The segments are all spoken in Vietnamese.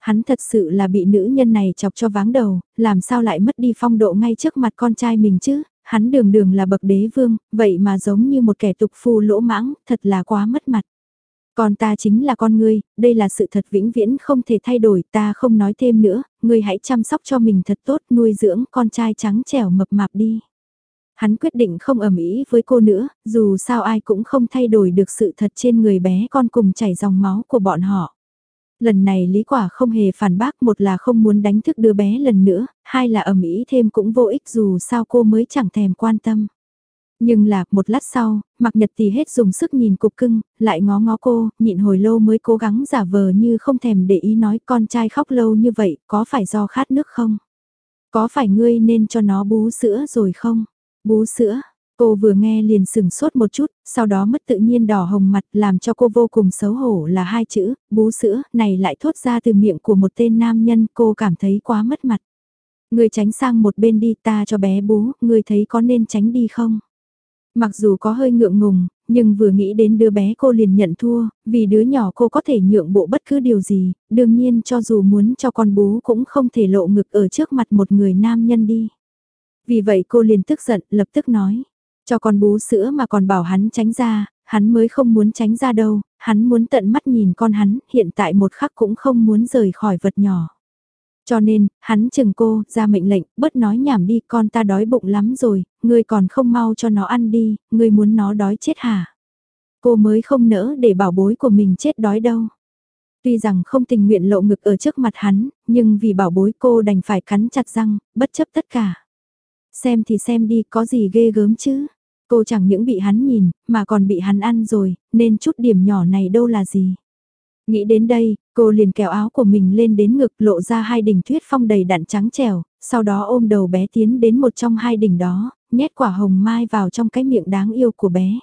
Hắn thật sự là bị nữ nhân này chọc cho váng đầu, làm sao lại mất đi phong độ ngay trước mặt con trai mình chứ, hắn đường đường là bậc đế vương, vậy mà giống như một kẻ tục phu lỗ mãng, thật là quá mất mặt. Con ta chính là con ngươi, đây là sự thật vĩnh viễn không thể thay đổi, ta không nói thêm nữa, ngươi hãy chăm sóc cho mình thật tốt, nuôi dưỡng con trai trắng trẻo mập mạp đi. Hắn quyết định không ẩm ý với cô nữa, dù sao ai cũng không thay đổi được sự thật trên người bé con cùng chảy dòng máu của bọn họ. Lần này Lý Quả không hề phản bác một là không muốn đánh thức đứa bé lần nữa, hai là ẩm ý thêm cũng vô ích dù sao cô mới chẳng thèm quan tâm. Nhưng là, một lát sau, mặc nhật thì hết dùng sức nhìn cục cưng, lại ngó ngó cô, nhịn hồi lâu mới cố gắng giả vờ như không thèm để ý nói con trai khóc lâu như vậy, có phải do khát nước không? Có phải ngươi nên cho nó bú sữa rồi không? Bú sữa, cô vừa nghe liền sừng sốt một chút, sau đó mất tự nhiên đỏ hồng mặt làm cho cô vô cùng xấu hổ là hai chữ, bú sữa, này lại thốt ra từ miệng của một tên nam nhân, cô cảm thấy quá mất mặt. Người tránh sang một bên đi ta cho bé bú, người thấy có nên tránh đi không? Mặc dù có hơi ngượng ngùng, nhưng vừa nghĩ đến đứa bé cô liền nhận thua, vì đứa nhỏ cô có thể nhượng bộ bất cứ điều gì, đương nhiên cho dù muốn cho con bú cũng không thể lộ ngực ở trước mặt một người nam nhân đi. Vì vậy cô liền tức giận, lập tức nói, cho con bú sữa mà còn bảo hắn tránh ra, hắn mới không muốn tránh ra đâu, hắn muốn tận mắt nhìn con hắn, hiện tại một khắc cũng không muốn rời khỏi vật nhỏ. Cho nên, hắn chừng cô, ra mệnh lệnh, bớt nói nhảm đi, con ta đói bụng lắm rồi, ngươi còn không mau cho nó ăn đi, ngươi muốn nó đói chết hả? Cô mới không nỡ để bảo bối của mình chết đói đâu. Tuy rằng không tình nguyện lộ ngực ở trước mặt hắn, nhưng vì bảo bối cô đành phải cắn chặt răng, bất chấp tất cả. Xem thì xem đi, có gì ghê gớm chứ? Cô chẳng những bị hắn nhìn, mà còn bị hắn ăn rồi, nên chút điểm nhỏ này đâu là gì? Nghĩ đến đây, cô liền kéo áo của mình lên đến ngực lộ ra hai đỉnh tuyết phong đầy đặn trắng trẻo, sau đó ôm đầu bé tiến đến một trong hai đỉnh đó, nhét quả hồng mai vào trong cái miệng đáng yêu của bé.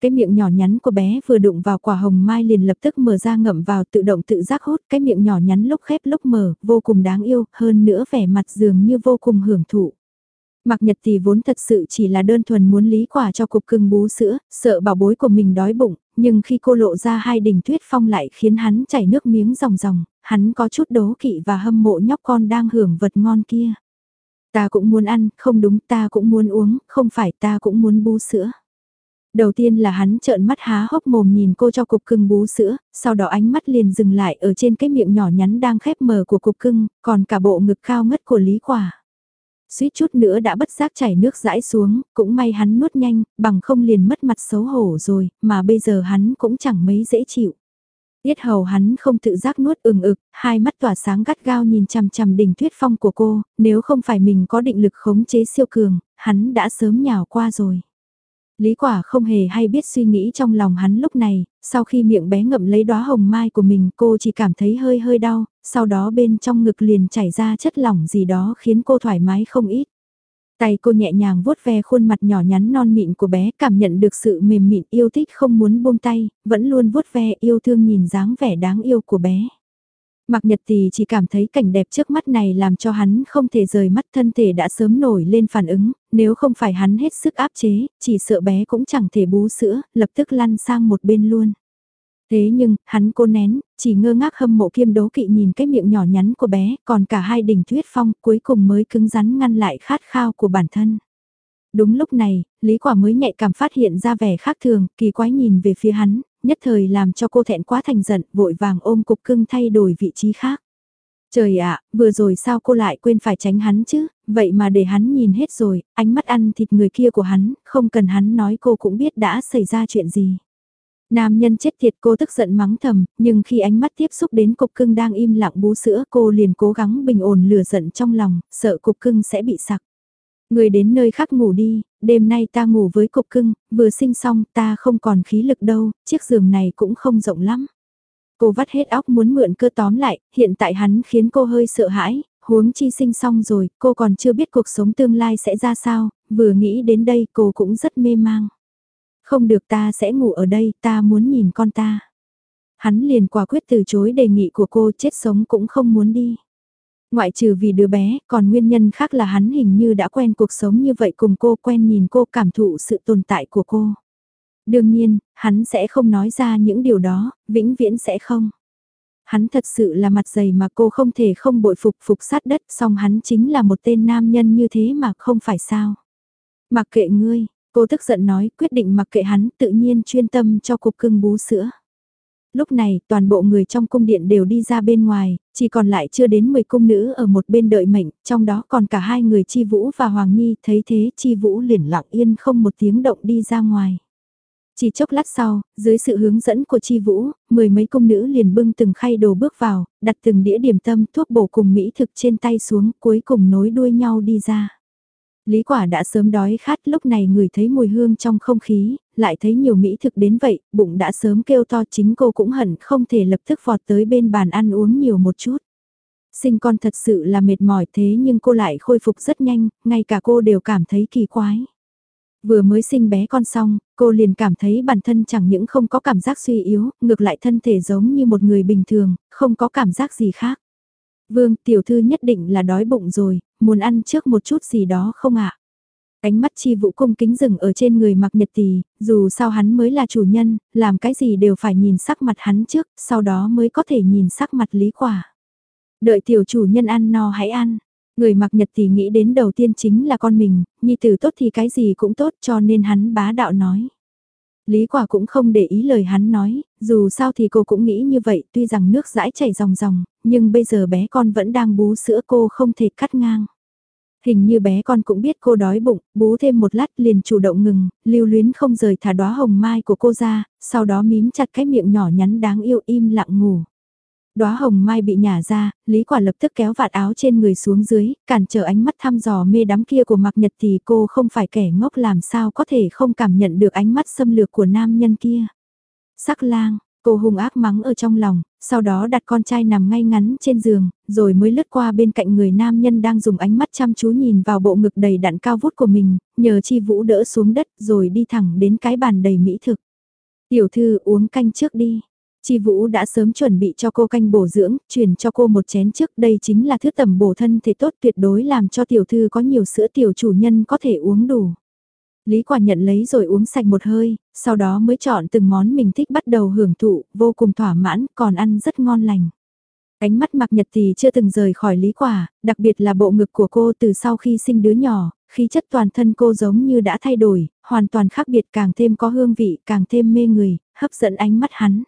Cái miệng nhỏ nhắn của bé vừa đụng vào quả hồng mai liền lập tức mở ra ngậm vào tự động tự giác hút cái miệng nhỏ nhắn lúc khép lúc mở, vô cùng đáng yêu, hơn nữa vẻ mặt dường như vô cùng hưởng thụ mạc nhật thì vốn thật sự chỉ là đơn thuần muốn lý quả cho cục cưng bú sữa, sợ bảo bối của mình đói bụng, nhưng khi cô lộ ra hai đỉnh tuyết phong lại khiến hắn chảy nước miếng ròng ròng, hắn có chút đố kỵ và hâm mộ nhóc con đang hưởng vật ngon kia. Ta cũng muốn ăn, không đúng ta cũng muốn uống, không phải ta cũng muốn bú sữa. Đầu tiên là hắn trợn mắt há hốc mồm nhìn cô cho cục cưng bú sữa, sau đó ánh mắt liền dừng lại ở trên cái miệng nhỏ nhắn đang khép mờ của cục cưng, còn cả bộ ngực cao ngất của Lý Quả suýt chút nữa đã bất giác chảy nước rãi xuống, cũng may hắn nuốt nhanh, bằng không liền mất mặt xấu hổ rồi, mà bây giờ hắn cũng chẳng mấy dễ chịu. Tiết hầu hắn không tự giác nuốt ừng ực, hai mắt tỏa sáng gắt gao nhìn chằm chằm đỉnh tuyết phong của cô, nếu không phải mình có định lực khống chế siêu cường, hắn đã sớm nhào qua rồi. Lý quả không hề hay biết suy nghĩ trong lòng hắn lúc này, sau khi miệng bé ngậm lấy đóa hồng mai của mình cô chỉ cảm thấy hơi hơi đau, sau đó bên trong ngực liền chảy ra chất lỏng gì đó khiến cô thoải mái không ít. Tay cô nhẹ nhàng vuốt ve khuôn mặt nhỏ nhắn non mịn của bé cảm nhận được sự mềm mịn yêu thích không muốn buông tay, vẫn luôn vuốt ve yêu thương nhìn dáng vẻ đáng yêu của bé. Mạc Nhật thì chỉ cảm thấy cảnh đẹp trước mắt này làm cho hắn không thể rời mắt thân thể đã sớm nổi lên phản ứng, nếu không phải hắn hết sức áp chế, chỉ sợ bé cũng chẳng thể bú sữa, lập tức lăn sang một bên luôn. Thế nhưng, hắn cô nén, chỉ ngơ ngác hâm mộ kiêm đố kỵ nhìn cái miệng nhỏ nhắn của bé, còn cả hai đỉnh tuyết phong cuối cùng mới cứng rắn ngăn lại khát khao của bản thân. Đúng lúc này, Lý Quả mới nhạy cảm phát hiện ra vẻ khác thường, kỳ quái nhìn về phía hắn, nhất thời làm cho cô thẹn quá thành giận, vội vàng ôm cục cưng thay đổi vị trí khác. Trời ạ, vừa rồi sao cô lại quên phải tránh hắn chứ, vậy mà để hắn nhìn hết rồi, ánh mắt ăn thịt người kia của hắn, không cần hắn nói cô cũng biết đã xảy ra chuyện gì. Nam nhân chết thiệt cô tức giận mắng thầm, nhưng khi ánh mắt tiếp xúc đến cục cưng đang im lặng bú sữa cô liền cố gắng bình ổn lửa giận trong lòng, sợ cục cưng sẽ bị sặc. Người đến nơi khác ngủ đi, đêm nay ta ngủ với cục cưng, vừa sinh xong ta không còn khí lực đâu, chiếc giường này cũng không rộng lắm. Cô vắt hết óc muốn mượn cơ tóm lại, hiện tại hắn khiến cô hơi sợ hãi, huống chi sinh xong rồi, cô còn chưa biết cuộc sống tương lai sẽ ra sao, vừa nghĩ đến đây cô cũng rất mê mang. Không được ta sẽ ngủ ở đây, ta muốn nhìn con ta. Hắn liền quả quyết từ chối đề nghị của cô chết sống cũng không muốn đi. Ngoại trừ vì đứa bé, còn nguyên nhân khác là hắn hình như đã quen cuộc sống như vậy cùng cô quen nhìn cô cảm thụ sự tồn tại của cô. Đương nhiên, hắn sẽ không nói ra những điều đó, vĩnh viễn sẽ không. Hắn thật sự là mặt dày mà cô không thể không bội phục phục sát đất song hắn chính là một tên nam nhân như thế mà không phải sao. Mặc kệ ngươi, cô tức giận nói quyết định mặc kệ hắn tự nhiên chuyên tâm cho cục cưng bú sữa. Lúc này, toàn bộ người trong cung điện đều đi ra bên ngoài, chỉ còn lại chưa đến 10 cung nữ ở một bên đợi mệnh, trong đó còn cả hai người Chi Vũ và Hoàng Nhi, thấy thế Chi Vũ liền lặng yên không một tiếng động đi ra ngoài. Chỉ chốc lát sau, dưới sự hướng dẫn của Chi Vũ, mười mấy cung nữ liền bưng từng khay đồ bước vào, đặt từng đĩa điểm tâm thuốc bổ cùng mỹ thực trên tay xuống, cuối cùng nối đuôi nhau đi ra. Lý quả đã sớm đói khát lúc này người thấy mùi hương trong không khí, lại thấy nhiều mỹ thực đến vậy, bụng đã sớm kêu to chính cô cũng hận không thể lập tức vọt tới bên bàn ăn uống nhiều một chút. Sinh con thật sự là mệt mỏi thế nhưng cô lại khôi phục rất nhanh, ngay cả cô đều cảm thấy kỳ quái. Vừa mới sinh bé con xong, cô liền cảm thấy bản thân chẳng những không có cảm giác suy yếu, ngược lại thân thể giống như một người bình thường, không có cảm giác gì khác. Vương, tiểu thư nhất định là đói bụng rồi, muốn ăn trước một chút gì đó không ạ? Ánh mắt chi vũ cung kính rừng ở trên người mặc nhật tỳ, dù sao hắn mới là chủ nhân, làm cái gì đều phải nhìn sắc mặt hắn trước, sau đó mới có thể nhìn sắc mặt lý quả. Đợi tiểu chủ nhân ăn no hãy ăn. Người mặc nhật thì nghĩ đến đầu tiên chính là con mình, nhi tử tốt thì cái gì cũng tốt cho nên hắn bá đạo nói. Lý quả cũng không để ý lời hắn nói, dù sao thì cô cũng nghĩ như vậy tuy rằng nước dãi chảy ròng ròng, nhưng bây giờ bé con vẫn đang bú sữa cô không thể cắt ngang. Hình như bé con cũng biết cô đói bụng, bú thêm một lát liền chủ động ngừng, lưu luyến không rời thả đóa hồng mai của cô ra, sau đó mím chặt cái miệng nhỏ nhắn đáng yêu im lặng ngủ. Đóa hồng mai bị nhả ra, Lý Quả lập tức kéo vạt áo trên người xuống dưới, cản trở ánh mắt thăm dò mê đắm kia của Mạc Nhật thì cô không phải kẻ ngốc làm sao có thể không cảm nhận được ánh mắt xâm lược của nam nhân kia. Sắc lang, cô hung ác mắng ở trong lòng, sau đó đặt con trai nằm ngay ngắn trên giường, rồi mới lướt qua bên cạnh người nam nhân đang dùng ánh mắt chăm chú nhìn vào bộ ngực đầy đặn cao vút của mình, nhờ chi vũ đỡ xuống đất rồi đi thẳng đến cái bàn đầy mỹ thực. Tiểu thư uống canh trước đi. Chi Vũ đã sớm chuẩn bị cho cô canh bổ dưỡng, chuyển cho cô một chén trước đây chính là thứ tầm bổ thân thể tốt tuyệt đối làm cho tiểu thư có nhiều sữa tiểu chủ nhân có thể uống đủ. Lý quả nhận lấy rồi uống sạch một hơi, sau đó mới chọn từng món mình thích bắt đầu hưởng thụ, vô cùng thỏa mãn, còn ăn rất ngon lành. Ánh mắt mặc nhật thì chưa từng rời khỏi lý quả, đặc biệt là bộ ngực của cô từ sau khi sinh đứa nhỏ, khí chất toàn thân cô giống như đã thay đổi, hoàn toàn khác biệt càng thêm có hương vị, càng thêm mê người, hấp dẫn ánh mắt hắn.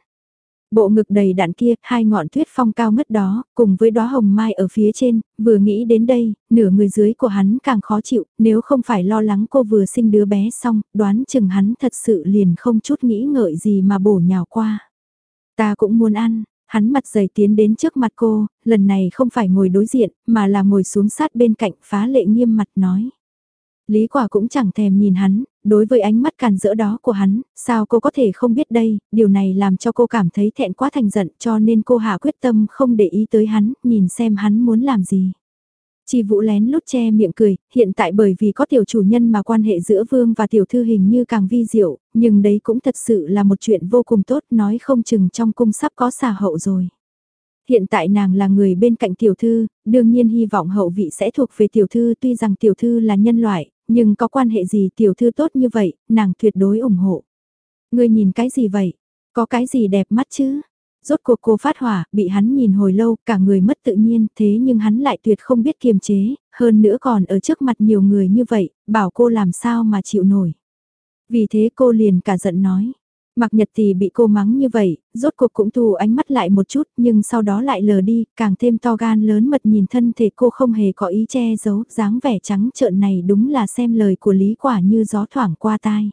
Bộ ngực đầy đạn kia, hai ngọn tuyết phong cao ngất đó, cùng với đóa hồng mai ở phía trên, vừa nghĩ đến đây, nửa người dưới của hắn càng khó chịu, nếu không phải lo lắng cô vừa sinh đứa bé xong, đoán chừng hắn thật sự liền không chút nghĩ ngợi gì mà bổ nhào qua. Ta cũng muốn ăn, hắn mặt dày tiến đến trước mặt cô, lần này không phải ngồi đối diện, mà là ngồi xuống sát bên cạnh phá lệ nghiêm mặt nói. Lý quả cũng chẳng thèm nhìn hắn, đối với ánh mắt càn rỡ đó của hắn, sao cô có thể không biết đây, điều này làm cho cô cảm thấy thẹn quá thành giận cho nên cô hạ quyết tâm không để ý tới hắn, nhìn xem hắn muốn làm gì. Chi Vũ lén lút che miệng cười, hiện tại bởi vì có tiểu chủ nhân mà quan hệ giữa vương và tiểu thư hình như càng vi diệu, nhưng đấy cũng thật sự là một chuyện vô cùng tốt nói không chừng trong cung sắp có xà hậu rồi. Hiện tại nàng là người bên cạnh tiểu thư, đương nhiên hy vọng hậu vị sẽ thuộc về tiểu thư tuy rằng tiểu thư là nhân loại, nhưng có quan hệ gì tiểu thư tốt như vậy, nàng tuyệt đối ủng hộ. Ngươi nhìn cái gì vậy? Có cái gì đẹp mắt chứ? Rốt cuộc cô phát hỏa, bị hắn nhìn hồi lâu, cả người mất tự nhiên, thế nhưng hắn lại tuyệt không biết kiềm chế, hơn nữa còn ở trước mặt nhiều người như vậy, bảo cô làm sao mà chịu nổi. Vì thế cô liền cả giận nói, Mặc nhật thì bị cô mắng như vậy, rốt cuộc cũng thù ánh mắt lại một chút nhưng sau đó lại lờ đi, càng thêm to gan lớn mật nhìn thân thể cô không hề có ý che giấu, dáng vẻ trắng trợn này đúng là xem lời của lý quả như gió thoảng qua tai.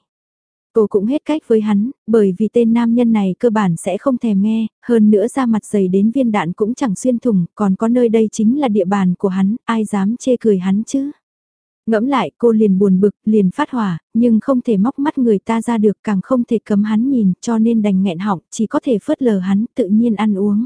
Cô cũng hết cách với hắn, bởi vì tên nam nhân này cơ bản sẽ không thèm nghe, hơn nữa ra mặt dày đến viên đạn cũng chẳng xuyên thủng, còn có nơi đây chính là địa bàn của hắn, ai dám chê cười hắn chứ. Ngẫm lại cô liền buồn bực, liền phát hỏa, nhưng không thể móc mắt người ta ra được càng không thể cấm hắn nhìn cho nên đành nghẹn họng, chỉ có thể phớt lờ hắn tự nhiên ăn uống.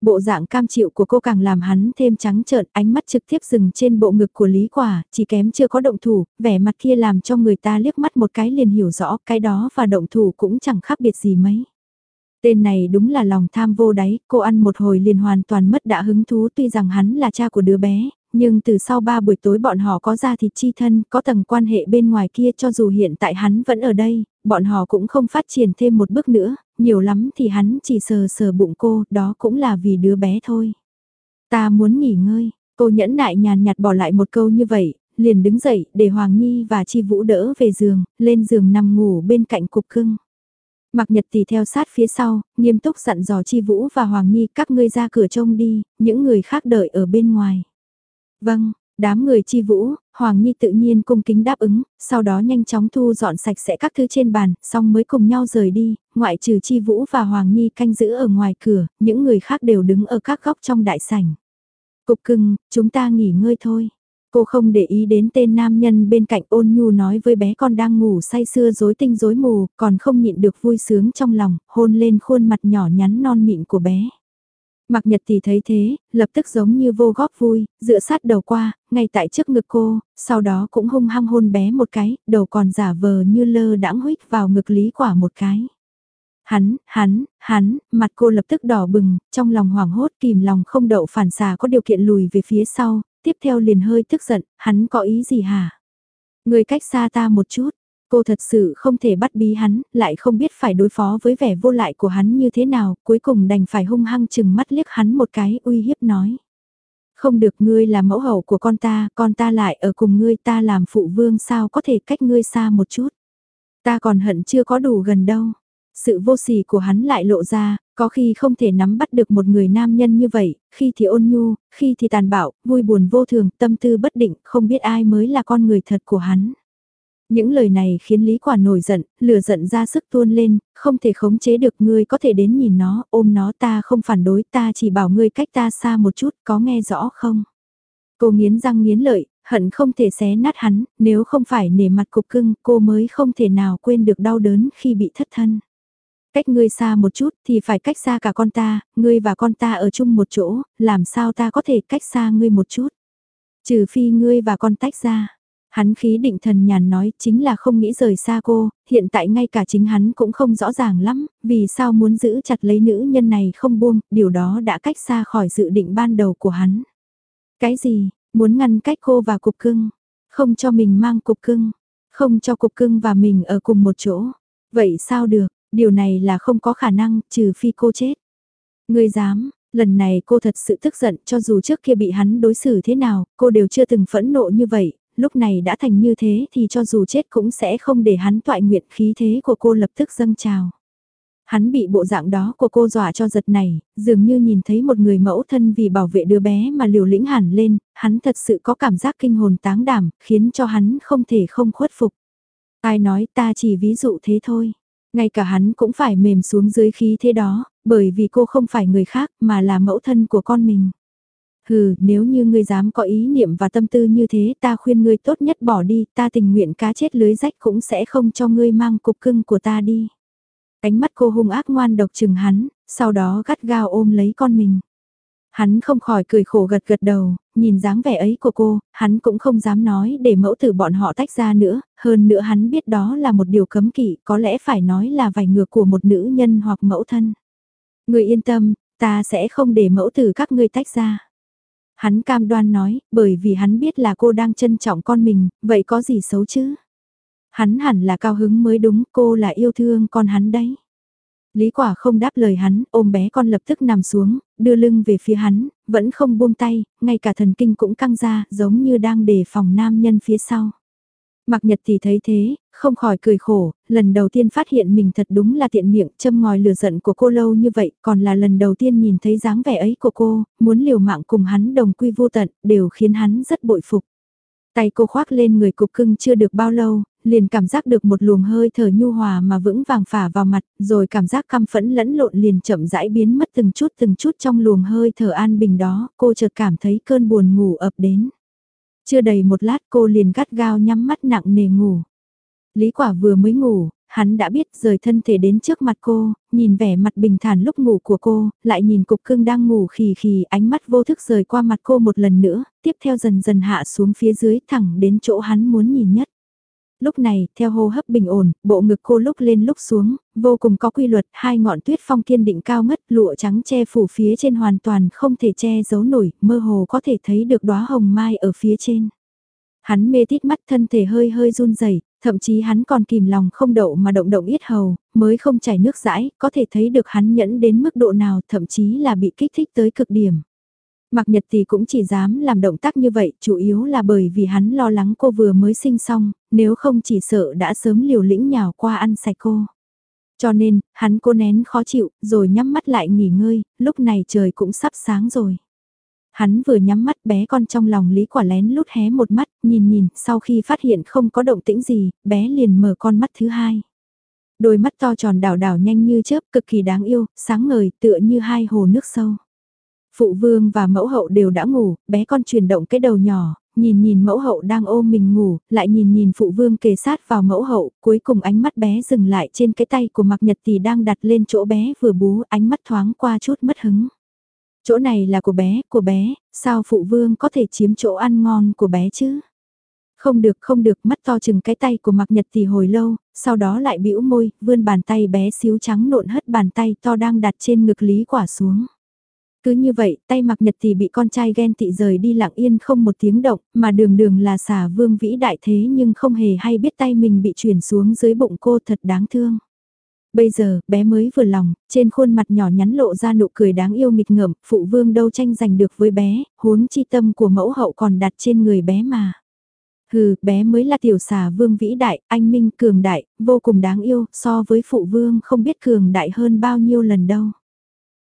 Bộ dạng cam chịu của cô càng làm hắn thêm trắng trợn, ánh mắt trực tiếp dừng trên bộ ngực của Lý Quả, chỉ kém chưa có động thủ, vẻ mặt kia làm cho người ta liếc mắt một cái liền hiểu rõ cái đó và động thủ cũng chẳng khác biệt gì mấy. Tên này đúng là lòng tham vô đáy, cô ăn một hồi liền hoàn toàn mất đã hứng thú tuy rằng hắn là cha của đứa bé, nhưng từ sau ba buổi tối bọn họ có ra thịt chi thân, có tầng quan hệ bên ngoài kia cho dù hiện tại hắn vẫn ở đây, bọn họ cũng không phát triển thêm một bước nữa, nhiều lắm thì hắn chỉ sờ sờ bụng cô, đó cũng là vì đứa bé thôi. Ta muốn nghỉ ngơi, cô nhẫn nại nhàn nhạt bỏ lại một câu như vậy, liền đứng dậy để Hoàng Nhi và Chi Vũ đỡ về giường, lên giường nằm ngủ bên cạnh cục cưng. Mặc nhật tỷ theo sát phía sau, nghiêm túc dặn dò Chi Vũ và Hoàng Nhi các ngươi ra cửa trông đi, những người khác đợi ở bên ngoài. Vâng, đám người Chi Vũ, Hoàng Nhi tự nhiên cung kính đáp ứng, sau đó nhanh chóng thu dọn sạch sẽ các thứ trên bàn, xong mới cùng nhau rời đi, ngoại trừ Chi Vũ và Hoàng Nhi canh giữ ở ngoài cửa, những người khác đều đứng ở các góc trong đại sảnh. Cục cưng, chúng ta nghỉ ngơi thôi. Cô không để ý đến tên nam nhân bên cạnh ôn nhu nói với bé con đang ngủ say sưa rối tinh rối mù, còn không nhịn được vui sướng trong lòng, hôn lên khuôn mặt nhỏ nhắn non mịn của bé. Mặc nhật thì thấy thế, lập tức giống như vô góp vui, dựa sát đầu qua, ngay tại trước ngực cô, sau đó cũng hung hăng hôn bé một cái, đầu còn giả vờ như lơ đãng huyết vào ngực lý quả một cái. Hắn, hắn, hắn, mặt cô lập tức đỏ bừng, trong lòng hoảng hốt kìm lòng không đậu phản xà có điều kiện lùi về phía sau, tiếp theo liền hơi tức giận, hắn có ý gì hả? Người cách xa ta một chút, cô thật sự không thể bắt bí hắn, lại không biết phải đối phó với vẻ vô lại của hắn như thế nào, cuối cùng đành phải hung hăng chừng mắt liếc hắn một cái uy hiếp nói. Không được ngươi là mẫu hậu của con ta, con ta lại ở cùng ngươi ta làm phụ vương sao có thể cách ngươi xa một chút. Ta còn hận chưa có đủ gần đâu. Sự vô sỉ của hắn lại lộ ra, có khi không thể nắm bắt được một người nam nhân như vậy, khi thì ôn nhu, khi thì tàn bạo, vui buồn vô thường, tâm tư bất định, không biết ai mới là con người thật của hắn. Những lời này khiến Lý Quả nổi giận, lửa giận ra sức tuôn lên, không thể khống chế được ngươi có thể đến nhìn nó, ôm nó ta không phản đối ta chỉ bảo ngươi cách ta xa một chút, có nghe rõ không? Cô nghiến răng nghiến lợi, hận không thể xé nát hắn, nếu không phải nể mặt cục cưng cô mới không thể nào quên được đau đớn khi bị thất thân. Cách ngươi xa một chút thì phải cách xa cả con ta, ngươi và con ta ở chung một chỗ, làm sao ta có thể cách xa ngươi một chút. Trừ phi ngươi và con tách ra. Hắn khí định thần nhàn nói chính là không nghĩ rời xa cô, hiện tại ngay cả chính hắn cũng không rõ ràng lắm, vì sao muốn giữ chặt lấy nữ nhân này không buông, điều đó đã cách xa khỏi dự định ban đầu của hắn. Cái gì, muốn ngăn cách cô và cục cưng, không cho mình mang cục cưng, không cho cục cưng và mình ở cùng một chỗ. Vậy sao được, Điều này là không có khả năng, trừ phi cô chết. Ngươi dám, lần này cô thật sự tức giận cho dù trước kia bị hắn đối xử thế nào, cô đều chưa từng phẫn nộ như vậy, lúc này đã thành như thế thì cho dù chết cũng sẽ không để hắn toại nguyện khí thế của cô lập tức dâng trào. Hắn bị bộ dạng đó của cô dọa cho giật này, dường như nhìn thấy một người mẫu thân vì bảo vệ đứa bé mà liều lĩnh hẳn lên, hắn thật sự có cảm giác kinh hồn táng đảm, khiến cho hắn không thể không khuất phục. Ai nói ta chỉ ví dụ thế thôi. Ngay cả hắn cũng phải mềm xuống dưới khí thế đó, bởi vì cô không phải người khác mà là mẫu thân của con mình. Hừ, nếu như ngươi dám có ý niệm và tâm tư như thế ta khuyên ngươi tốt nhất bỏ đi, ta tình nguyện cá chết lưới rách cũng sẽ không cho ngươi mang cục cưng của ta đi. Ánh mắt cô hung ác ngoan độc chừng hắn, sau đó gắt gao ôm lấy con mình. Hắn không khỏi cười khổ gật gật đầu, nhìn dáng vẻ ấy của cô, hắn cũng không dám nói để mẫu tử bọn họ tách ra nữa, hơn nữa hắn biết đó là một điều cấm kỵ, có lẽ phải nói là vài ngược của một nữ nhân hoặc mẫu thân. Người yên tâm, ta sẽ không để mẫu tử các ngươi tách ra. Hắn cam đoan nói, bởi vì hắn biết là cô đang trân trọng con mình, vậy có gì xấu chứ? Hắn hẳn là cao hứng mới đúng, cô là yêu thương con hắn đấy. Lý quả không đáp lời hắn, ôm bé con lập tức nằm xuống, đưa lưng về phía hắn, vẫn không buông tay, ngay cả thần kinh cũng căng ra, giống như đang đề phòng nam nhân phía sau. Mặc nhật thì thấy thế, không khỏi cười khổ, lần đầu tiên phát hiện mình thật đúng là tiện miệng, châm ngòi lửa giận của cô lâu như vậy, còn là lần đầu tiên nhìn thấy dáng vẻ ấy của cô, muốn liều mạng cùng hắn đồng quy vô tận, đều khiến hắn rất bội phục. Tay cô khoác lên người cục cưng chưa được bao lâu, liền cảm giác được một luồng hơi thở nhu hòa mà vững vàng phả vào mặt, rồi cảm giác căm phẫn lẫn lộn liền chậm rãi biến mất từng chút từng chút trong luồng hơi thở an bình đó, cô chợt cảm thấy cơn buồn ngủ ập đến. Chưa đầy một lát cô liền gắt gao nhắm mắt nặng nề ngủ. Lý quả vừa mới ngủ, hắn đã biết rời thân thể đến trước mặt cô, nhìn vẻ mặt bình thản lúc ngủ của cô, lại nhìn cục cưng đang ngủ khì khì ánh mắt vô thức rời qua mặt cô một lần nữa, tiếp theo dần dần hạ xuống phía dưới thẳng đến chỗ hắn muốn nhìn nhất. Lúc này, theo hô hấp bình ổn, bộ ngực cô lúc lên lúc xuống, vô cùng có quy luật, hai ngọn tuyết phong kiên định cao ngất, lụa trắng che phủ phía trên hoàn toàn không thể che giấu nổi, mơ hồ có thể thấy được đóa hồng mai ở phía trên. Hắn mê tít mắt thân thể hơi hơi run rẩy, thậm chí hắn còn kìm lòng không đậu mà động động yết hầu, mới không chảy nước rãi, có thể thấy được hắn nhẫn đến mức độ nào, thậm chí là bị kích thích tới cực điểm. Mạc Nhật thì cũng chỉ dám làm động tác như vậy, chủ yếu là bởi vì hắn lo lắng cô vừa mới sinh xong, nếu không chỉ sợ đã sớm liều lĩnh nhào qua ăn sạch cô. Cho nên, hắn cô nén khó chịu, rồi nhắm mắt lại nghỉ ngơi, lúc này trời cũng sắp sáng rồi. Hắn vừa nhắm mắt bé con trong lòng Lý Quả lén lút hé một mắt, nhìn nhìn, sau khi phát hiện không có động tĩnh gì, bé liền mở con mắt thứ hai. Đôi mắt to tròn đảo đảo nhanh như chớp, cực kỳ đáng yêu, sáng ngời, tựa như hai hồ nước sâu. Phụ vương và mẫu hậu đều đã ngủ, bé con chuyển động cái đầu nhỏ, nhìn nhìn mẫu hậu đang ôm mình ngủ, lại nhìn nhìn phụ vương kề sát vào mẫu hậu, cuối cùng ánh mắt bé dừng lại trên cái tay của Mạc Nhật Tỷ đang đặt lên chỗ bé vừa bú, ánh mắt thoáng qua chút mất hứng. Chỗ này là của bé, của bé, sao phụ vương có thể chiếm chỗ ăn ngon của bé chứ? Không được không được mắt to chừng cái tay của Mạc Nhật Tỷ hồi lâu, sau đó lại bĩu môi, vươn bàn tay bé xíu trắng nộn hất bàn tay to đang đặt trên ngực Lý Quả xuống. Cứ như vậy, tay mặc nhật thì bị con trai ghen tị rời đi lặng yên không một tiếng động, mà đường đường là xà vương vĩ đại thế nhưng không hề hay biết tay mình bị chuyển xuống dưới bụng cô thật đáng thương. Bây giờ, bé mới vừa lòng, trên khuôn mặt nhỏ nhắn lộ ra nụ cười đáng yêu nghịch ngợm, phụ vương đâu tranh giành được với bé, huống chi tâm của mẫu hậu còn đặt trên người bé mà. Hừ, bé mới là tiểu xà vương vĩ đại, anh minh cường đại, vô cùng đáng yêu, so với phụ vương không biết cường đại hơn bao nhiêu lần đâu.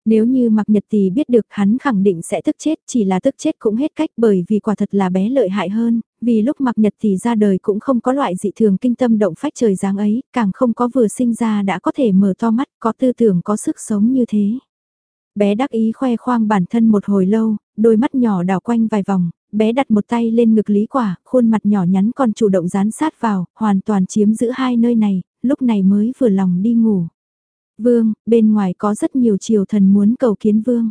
Nếu như Mạc Nhật Tì biết được hắn khẳng định sẽ tức chết, chỉ là tức chết cũng hết cách bởi vì quả thật là bé lợi hại hơn, vì lúc Mạc Nhật Tì ra đời cũng không có loại dị thường kinh tâm động phách trời dáng ấy, càng không có vừa sinh ra đã có thể mở to mắt, có tư tưởng có sức sống như thế. Bé đắc ý khoe khoang bản thân một hồi lâu, đôi mắt nhỏ đảo quanh vài vòng, bé đặt một tay lên ngực Lý Quả, khuôn mặt nhỏ nhắn còn chủ động dán sát vào, hoàn toàn chiếm giữ hai nơi này, lúc này mới vừa lòng đi ngủ. Vương, bên ngoài có rất nhiều triều thần muốn cầu kiến vương.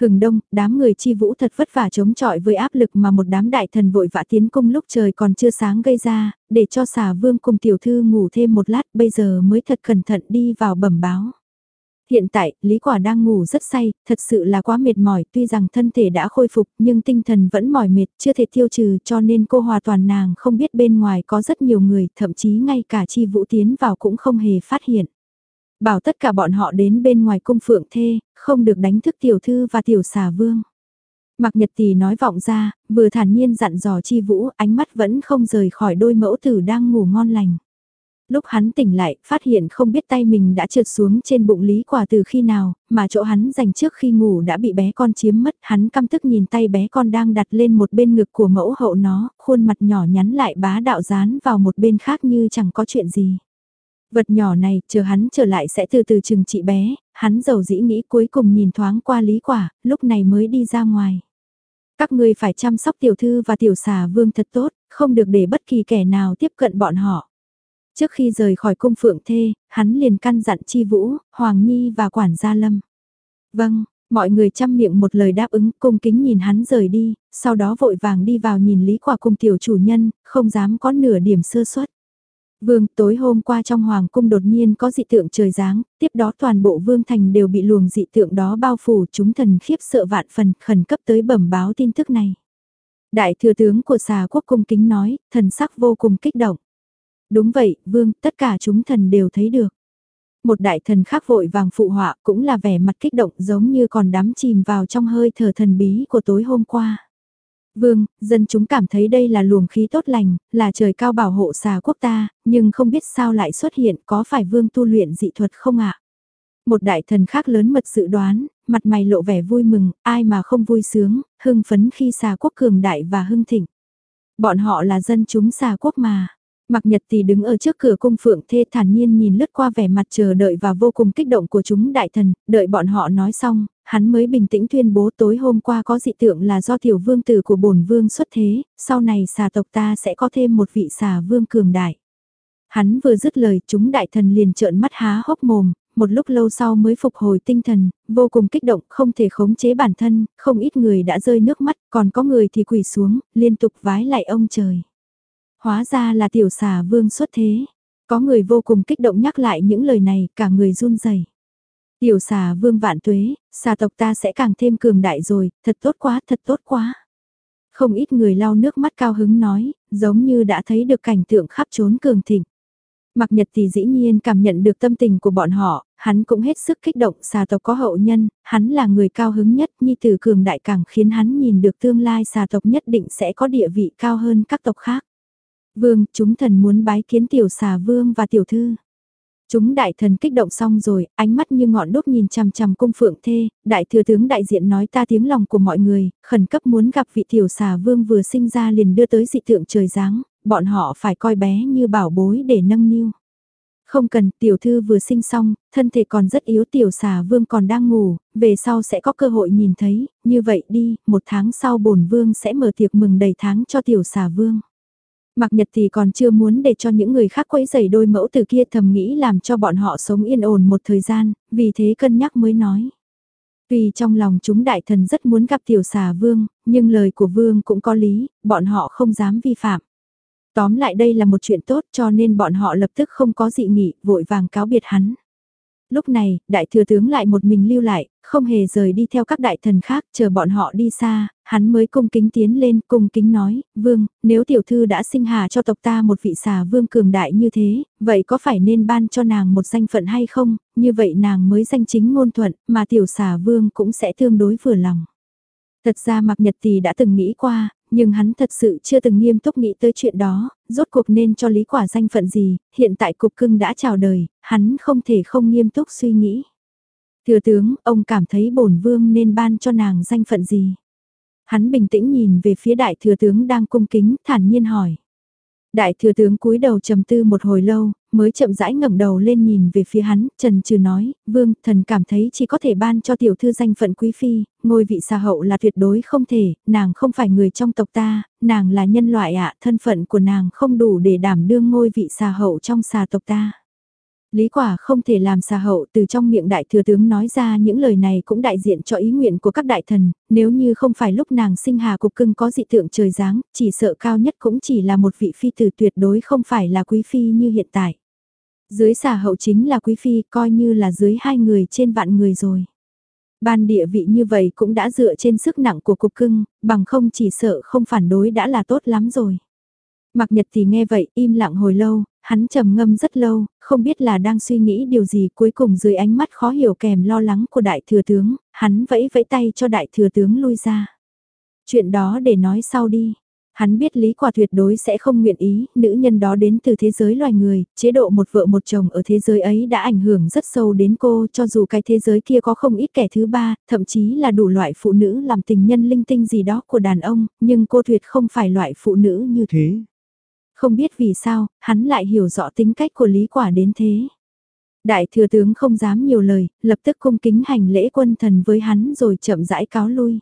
Hừng đông, đám người chi vũ thật vất vả chống chọi với áp lực mà một đám đại thần vội vã tiến cung lúc trời còn chưa sáng gây ra, để cho xà vương cùng tiểu thư ngủ thêm một lát bây giờ mới thật cẩn thận đi vào bẩm báo. Hiện tại, Lý Quả đang ngủ rất say, thật sự là quá mệt mỏi, tuy rằng thân thể đã khôi phục nhưng tinh thần vẫn mỏi mệt, chưa thể tiêu trừ cho nên cô hòa toàn nàng không biết bên ngoài có rất nhiều người, thậm chí ngay cả chi vũ tiến vào cũng không hề phát hiện. Bảo tất cả bọn họ đến bên ngoài cung phượng thê, không được đánh thức tiểu thư và tiểu xà vương. Mặc nhật tỷ nói vọng ra, vừa thản nhiên dặn dò chi vũ, ánh mắt vẫn không rời khỏi đôi mẫu tử đang ngủ ngon lành. Lúc hắn tỉnh lại, phát hiện không biết tay mình đã trượt xuống trên bụng lý quả từ khi nào, mà chỗ hắn dành trước khi ngủ đã bị bé con chiếm mất, hắn căm tức nhìn tay bé con đang đặt lên một bên ngực của mẫu hậu nó, khuôn mặt nhỏ nhắn lại bá đạo dán vào một bên khác như chẳng có chuyện gì. Vật nhỏ này, chờ hắn trở lại sẽ từ từ chừng trị bé, hắn giàu dĩ nghĩ cuối cùng nhìn thoáng qua lý quả, lúc này mới đi ra ngoài. Các ngươi phải chăm sóc tiểu thư và tiểu xà vương thật tốt, không được để bất kỳ kẻ nào tiếp cận bọn họ. Trước khi rời khỏi cung phượng thê, hắn liền căn dặn chi vũ, Hoàng Nhi và quản gia lâm. Vâng, mọi người chăm miệng một lời đáp ứng cung kính nhìn hắn rời đi, sau đó vội vàng đi vào nhìn lý quả cung tiểu chủ nhân, không dám có nửa điểm sơ suất. Vương, tối hôm qua trong hoàng cung đột nhiên có dị tượng trời giáng, tiếp đó toàn bộ vương thành đều bị luồng dị tượng đó bao phủ, chúng thần khiếp sợ vạn phần, khẩn cấp tới bẩm báo tin tức này. Đại thừa tướng của xà quốc cung kính nói, thần sắc vô cùng kích động. Đúng vậy, vương, tất cả chúng thần đều thấy được. Một đại thần khác vội vàng phụ họa cũng là vẻ mặt kích động giống như còn đắm chìm vào trong hơi thở thần bí của tối hôm qua. Vương, dân chúng cảm thấy đây là luồng khí tốt lành, là trời cao bảo hộ xà quốc ta, nhưng không biết sao lại xuất hiện có phải vương tu luyện dị thuật không ạ? Một đại thần khác lớn mật dự đoán, mặt mày lộ vẻ vui mừng, ai mà không vui sướng, hưng phấn khi xà quốc cường đại và hưng thịnh. Bọn họ là dân chúng xà quốc mà. Mặc nhật thì đứng ở trước cửa cung phượng thê thản nhiên nhìn lướt qua vẻ mặt chờ đợi và vô cùng kích động của chúng đại thần, đợi bọn họ nói xong, hắn mới bình tĩnh tuyên bố tối hôm qua có dị tượng là do tiểu vương tử của bổn vương xuất thế, sau này xà tộc ta sẽ có thêm một vị xà vương cường đại. Hắn vừa dứt lời chúng đại thần liền trợn mắt há hốc mồm, một lúc lâu sau mới phục hồi tinh thần, vô cùng kích động, không thể khống chế bản thân, không ít người đã rơi nước mắt, còn có người thì quỳ xuống, liên tục vái lại ông trời. Hóa ra là tiểu xà vương xuất thế. Có người vô cùng kích động nhắc lại những lời này, cả người run rẩy. Tiểu xà vương vạn tuế, xà tộc ta sẽ càng thêm cường đại rồi, thật tốt quá, thật tốt quá. Không ít người lau nước mắt cao hứng nói, giống như đã thấy được cảnh tượng khắp trốn cường thịnh. Mặc nhật thì dĩ nhiên cảm nhận được tâm tình của bọn họ, hắn cũng hết sức kích động xà tộc có hậu nhân, hắn là người cao hứng nhất, nhi tử cường đại càng khiến hắn nhìn được tương lai xà tộc nhất định sẽ có địa vị cao hơn các tộc khác. Vương, chúng thần muốn bái kiến tiểu xà vương và tiểu thư. Chúng đại thần kích động xong rồi, ánh mắt như ngọn đốt nhìn chằm chằm cung phượng thê, đại thừa tướng đại diện nói ta tiếng lòng của mọi người, khẩn cấp muốn gặp vị tiểu xà vương vừa sinh ra liền đưa tới dị tượng trời giáng, bọn họ phải coi bé như bảo bối để nâng niu. Không cần, tiểu thư vừa sinh xong, thân thể còn rất yếu tiểu xà vương còn đang ngủ, về sau sẽ có cơ hội nhìn thấy, như vậy đi, một tháng sau bổn vương sẽ mở tiệc mừng đầy tháng cho tiểu xà vương. Mặc nhật thì còn chưa muốn để cho những người khác quấy rầy đôi mẫu từ kia thầm nghĩ làm cho bọn họ sống yên ổn một thời gian, vì thế cân nhắc mới nói. Vì trong lòng chúng đại thần rất muốn gặp tiểu xà vương, nhưng lời của vương cũng có lý, bọn họ không dám vi phạm. Tóm lại đây là một chuyện tốt cho nên bọn họ lập tức không có dị nghị, vội vàng cáo biệt hắn. Lúc này, đại thừa tướng lại một mình lưu lại, không hề rời đi theo các đại thần khác, chờ bọn họ đi xa, hắn mới cung kính tiến lên, cung kính nói, vương, nếu tiểu thư đã sinh hà cho tộc ta một vị xà vương cường đại như thế, vậy có phải nên ban cho nàng một danh phận hay không, như vậy nàng mới danh chính ngôn thuận, mà tiểu xà vương cũng sẽ tương đối vừa lòng. Thật ra Mạc Nhật Tì đã từng nghĩ qua, nhưng hắn thật sự chưa từng nghiêm túc nghĩ tới chuyện đó, rốt cuộc nên cho lý quả danh phận gì, hiện tại cục cưng đã chào đời, hắn không thể không nghiêm túc suy nghĩ. Thừa tướng, ông cảm thấy bổn vương nên ban cho nàng danh phận gì? Hắn bình tĩnh nhìn về phía đại thừa tướng đang cung kính, thản nhiên hỏi. Đại thừa tướng cúi đầu trầm tư một hồi lâu, mới chậm rãi ngẩng đầu lên nhìn về phía hắn, trần trừ nói, vương, thần cảm thấy chỉ có thể ban cho tiểu thư danh phận quý phi, ngôi vị xà hậu là tuyệt đối không thể, nàng không phải người trong tộc ta, nàng là nhân loại ạ, thân phận của nàng không đủ để đảm đương ngôi vị xà hậu trong xà tộc ta. Lý quả không thể làm xà hậu từ trong miệng đại thừa tướng nói ra những lời này cũng đại diện cho ý nguyện của các đại thần, nếu như không phải lúc nàng sinh hà cục cưng có dị tượng trời giáng, chỉ sợ cao nhất cũng chỉ là một vị phi tử tuyệt đối không phải là quý phi như hiện tại. Dưới xà hậu chính là quý phi coi như là dưới hai người trên vạn người rồi. Ban địa vị như vậy cũng đã dựa trên sức nặng của cục cưng, bằng không chỉ sợ không phản đối đã là tốt lắm rồi. Mặc nhật thì nghe vậy im lặng hồi lâu, hắn trầm ngâm rất lâu, không biết là đang suy nghĩ điều gì cuối cùng dưới ánh mắt khó hiểu kèm lo lắng của đại thừa tướng, hắn vẫy vẫy tay cho đại thừa tướng lui ra. Chuyện đó để nói sau đi. Hắn biết lý quả tuyệt đối sẽ không nguyện ý, nữ nhân đó đến từ thế giới loài người, chế độ một vợ một chồng ở thế giới ấy đã ảnh hưởng rất sâu đến cô cho dù cái thế giới kia có không ít kẻ thứ ba, thậm chí là đủ loại phụ nữ làm tình nhân linh tinh gì đó của đàn ông, nhưng cô tuyệt không phải loại phụ nữ như thế. Không biết vì sao, hắn lại hiểu rõ tính cách của Lý Quả đến thế. Đại thừa tướng không dám nhiều lời, lập tức cung kính hành lễ quân thần với hắn rồi chậm rãi cáo lui.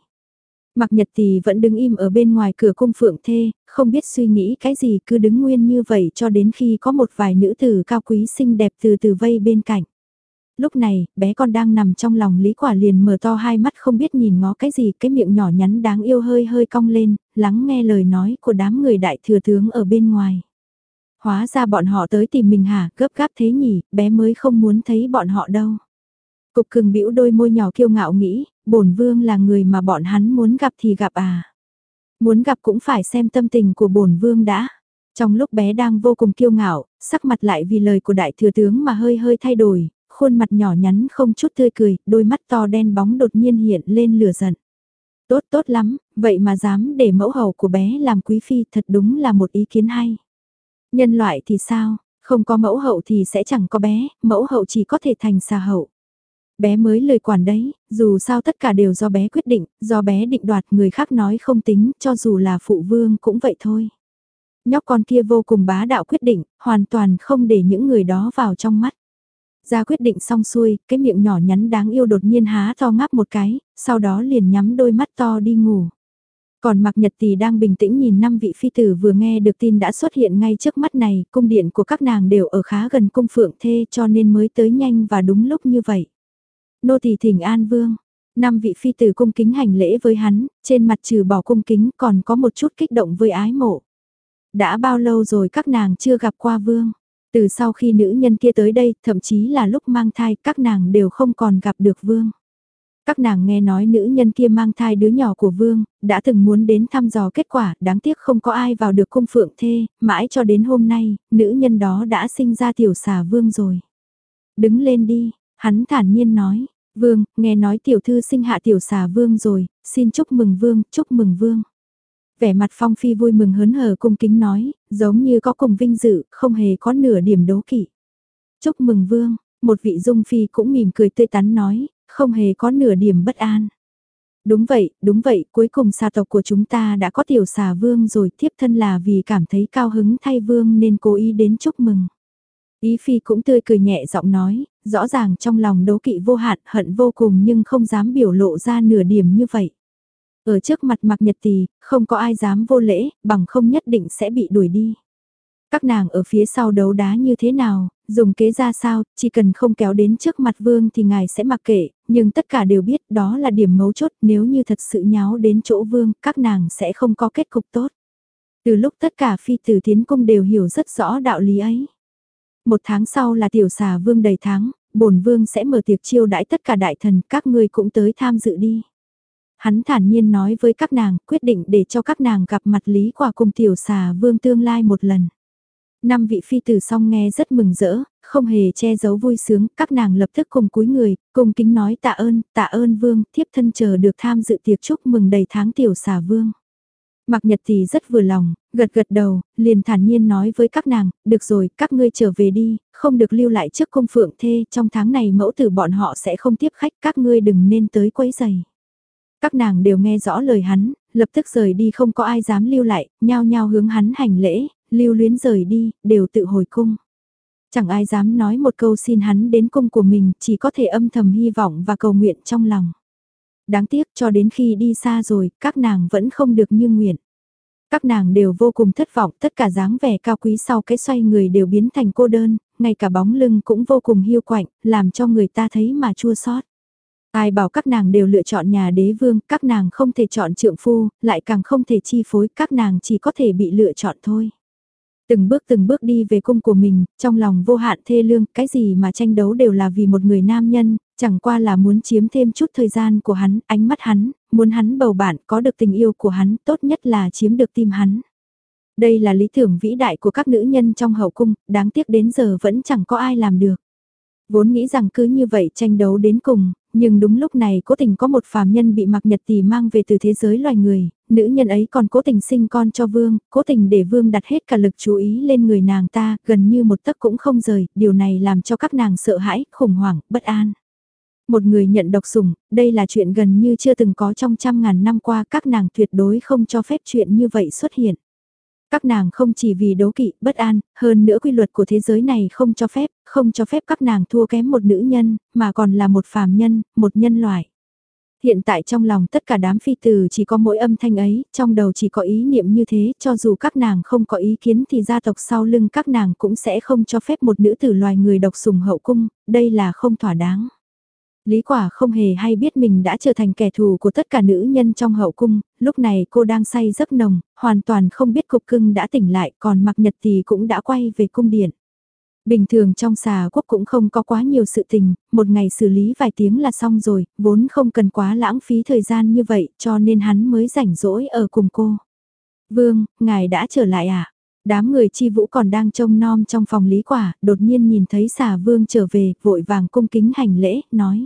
Mặc nhật thì vẫn đứng im ở bên ngoài cửa cung phượng thê, không biết suy nghĩ cái gì cứ đứng nguyên như vậy cho đến khi có một vài nữ tử cao quý xinh đẹp từ từ vây bên cạnh. Lúc này, bé con đang nằm trong lòng Lý Quả liền mở to hai mắt không biết nhìn ngó cái gì, cái miệng nhỏ nhắn đáng yêu hơi hơi cong lên, lắng nghe lời nói của đám người đại thừa tướng ở bên ngoài. Hóa ra bọn họ tới tìm mình hả, gấp gáp thế nhỉ, bé mới không muốn thấy bọn họ đâu. Cục cường bĩu đôi môi nhỏ kiêu ngạo nghĩ, bổn vương là người mà bọn hắn muốn gặp thì gặp à. Muốn gặp cũng phải xem tâm tình của bổn vương đã. Trong lúc bé đang vô cùng kiêu ngạo, sắc mặt lại vì lời của đại thừa tướng mà hơi hơi thay đổi, khuôn mặt nhỏ nhắn không chút tươi cười, đôi mắt to đen bóng đột nhiên hiện lên lửa giận. Tốt tốt lắm, vậy mà dám để mẫu hầu của bé làm quý phi thật đúng là một ý kiến hay. Nhân loại thì sao, không có mẫu hậu thì sẽ chẳng có bé, mẫu hậu chỉ có thể thành xà hậu. Bé mới lời quản đấy, dù sao tất cả đều do bé quyết định, do bé định đoạt người khác nói không tính, cho dù là phụ vương cũng vậy thôi. Nhóc con kia vô cùng bá đạo quyết định, hoàn toàn không để những người đó vào trong mắt. Ra quyết định xong xuôi, cái miệng nhỏ nhắn đáng yêu đột nhiên há to ngáp một cái, sau đó liền nhắm đôi mắt to đi ngủ. Còn Mạc Nhật thì đang bình tĩnh nhìn năm vị phi tử vừa nghe được tin đã xuất hiện ngay trước mắt này, cung điện của các nàng đều ở khá gần cung phượng thê cho nên mới tới nhanh và đúng lúc như vậy. Nô tỳ thỉnh an vương, năm vị phi tử cung kính hành lễ với hắn, trên mặt trừ bỏ cung kính còn có một chút kích động với ái mộ. Đã bao lâu rồi các nàng chưa gặp qua vương? Từ sau khi nữ nhân kia tới đây, thậm chí là lúc mang thai, các nàng đều không còn gặp được vương. Các nàng nghe nói nữ nhân kia mang thai đứa nhỏ của vương, đã từng muốn đến thăm dò kết quả, đáng tiếc không có ai vào được cung phượng thê, mãi cho đến hôm nay, nữ nhân đó đã sinh ra tiểu xà vương rồi. Đứng lên đi, hắn thản nhiên nói, vương, nghe nói tiểu thư sinh hạ tiểu xà vương rồi, xin chúc mừng vương, chúc mừng vương vẻ mặt Phong Phi vui mừng hớn hở cung kính nói, giống như có cùng vinh dự, không hề có nửa điểm đố kỵ. Chúc mừng vương, một vị dung phi cũng mỉm cười tươi tắn nói, không hề có nửa điểm bất an. Đúng vậy, đúng vậy, cuối cùng xa tộc của chúng ta đã có tiểu xà vương rồi, tiếp thân là vì cảm thấy cao hứng thay vương nên cố ý đến chúc mừng. Ý phi cũng tươi cười nhẹ giọng nói, rõ ràng trong lòng đố kỵ vô hạn hận vô cùng nhưng không dám biểu lộ ra nửa điểm như vậy. Ở trước mặt mặc nhật tì, không có ai dám vô lễ, bằng không nhất định sẽ bị đuổi đi. Các nàng ở phía sau đấu đá như thế nào, dùng kế ra sao, chỉ cần không kéo đến trước mặt vương thì ngài sẽ mặc kệ, nhưng tất cả đều biết đó là điểm mấu chốt nếu như thật sự nháo đến chỗ vương, các nàng sẽ không có kết cục tốt. Từ lúc tất cả phi tử tiến cung đều hiểu rất rõ đạo lý ấy. Một tháng sau là tiểu xà vương đầy tháng, bổn vương sẽ mở tiệc chiêu đãi tất cả đại thần, các ngươi cũng tới tham dự đi. Hắn thản nhiên nói với các nàng, quyết định để cho các nàng gặp mặt Lý Quả cùng tiểu xà vương tương lai một lần. Năm vị phi tử song nghe rất mừng rỡ, không hề che giấu vui sướng, các nàng lập tức cùng cúi người, cùng kính nói tạ ơn, tạ ơn vương, thiếp thân chờ được tham dự tiệc chúc mừng đầy tháng tiểu xà vương. Mặc nhật thì rất vừa lòng, gật gật đầu, liền thản nhiên nói với các nàng, được rồi, các ngươi trở về đi, không được lưu lại trước cung phượng thê, trong tháng này mẫu tử bọn họ sẽ không tiếp khách, các ngươi đừng nên tới quấy giày. Các nàng đều nghe rõ lời hắn, lập tức rời đi không có ai dám lưu lại, nhao nhao hướng hắn hành lễ, lưu luyến rời đi, đều tự hồi cung. Chẳng ai dám nói một câu xin hắn đến cung của mình, chỉ có thể âm thầm hy vọng và cầu nguyện trong lòng. Đáng tiếc cho đến khi đi xa rồi, các nàng vẫn không được như nguyện. Các nàng đều vô cùng thất vọng, tất cả dáng vẻ cao quý sau cái xoay người đều biến thành cô đơn, ngay cả bóng lưng cũng vô cùng hiu quạnh, làm cho người ta thấy mà chua xót. Ai bảo các nàng đều lựa chọn nhà đế vương, các nàng không thể chọn trượng phu, lại càng không thể chi phối, các nàng chỉ có thể bị lựa chọn thôi. Từng bước từng bước đi về cung của mình, trong lòng vô hạn thê lương, cái gì mà tranh đấu đều là vì một người nam nhân, chẳng qua là muốn chiếm thêm chút thời gian của hắn, ánh mắt hắn, muốn hắn bầu bạn có được tình yêu của hắn, tốt nhất là chiếm được tim hắn. Đây là lý tưởng vĩ đại của các nữ nhân trong hậu cung, đáng tiếc đến giờ vẫn chẳng có ai làm được. Vốn nghĩ rằng cứ như vậy tranh đấu đến cùng, nhưng đúng lúc này cố tình có một phàm nhân bị mặc nhật tỷ mang về từ thế giới loài người, nữ nhân ấy còn cố tình sinh con cho vương, cố tình để vương đặt hết cả lực chú ý lên người nàng ta, gần như một tấc cũng không rời, điều này làm cho các nàng sợ hãi, khủng hoảng, bất an. Một người nhận độc sủng, đây là chuyện gần như chưa từng có trong trăm ngàn năm qua các nàng tuyệt đối không cho phép chuyện như vậy xuất hiện. Các nàng không chỉ vì đố kỵ, bất an, hơn nữa quy luật của thế giới này không cho phép, không cho phép các nàng thua kém một nữ nhân, mà còn là một phàm nhân, một nhân loại. Hiện tại trong lòng tất cả đám phi tử chỉ có mỗi âm thanh ấy, trong đầu chỉ có ý niệm như thế, cho dù các nàng không có ý kiến thì gia tộc sau lưng các nàng cũng sẽ không cho phép một nữ tử loài người độc sùng hậu cung, đây là không thỏa đáng. Lý quả không hề hay biết mình đã trở thành kẻ thù của tất cả nữ nhân trong hậu cung, lúc này cô đang say giấc nồng, hoàn toàn không biết cục cưng đã tỉnh lại còn mặc nhật thì cũng đã quay về cung điện. Bình thường trong xà quốc cũng không có quá nhiều sự tình, một ngày xử lý vài tiếng là xong rồi, vốn không cần quá lãng phí thời gian như vậy cho nên hắn mới rảnh rỗi ở cùng cô. Vương, ngài đã trở lại à? Đám người chi vũ còn đang trông nom trong phòng lý quả, đột nhiên nhìn thấy xà vương trở về, vội vàng cung kính hành lễ, nói.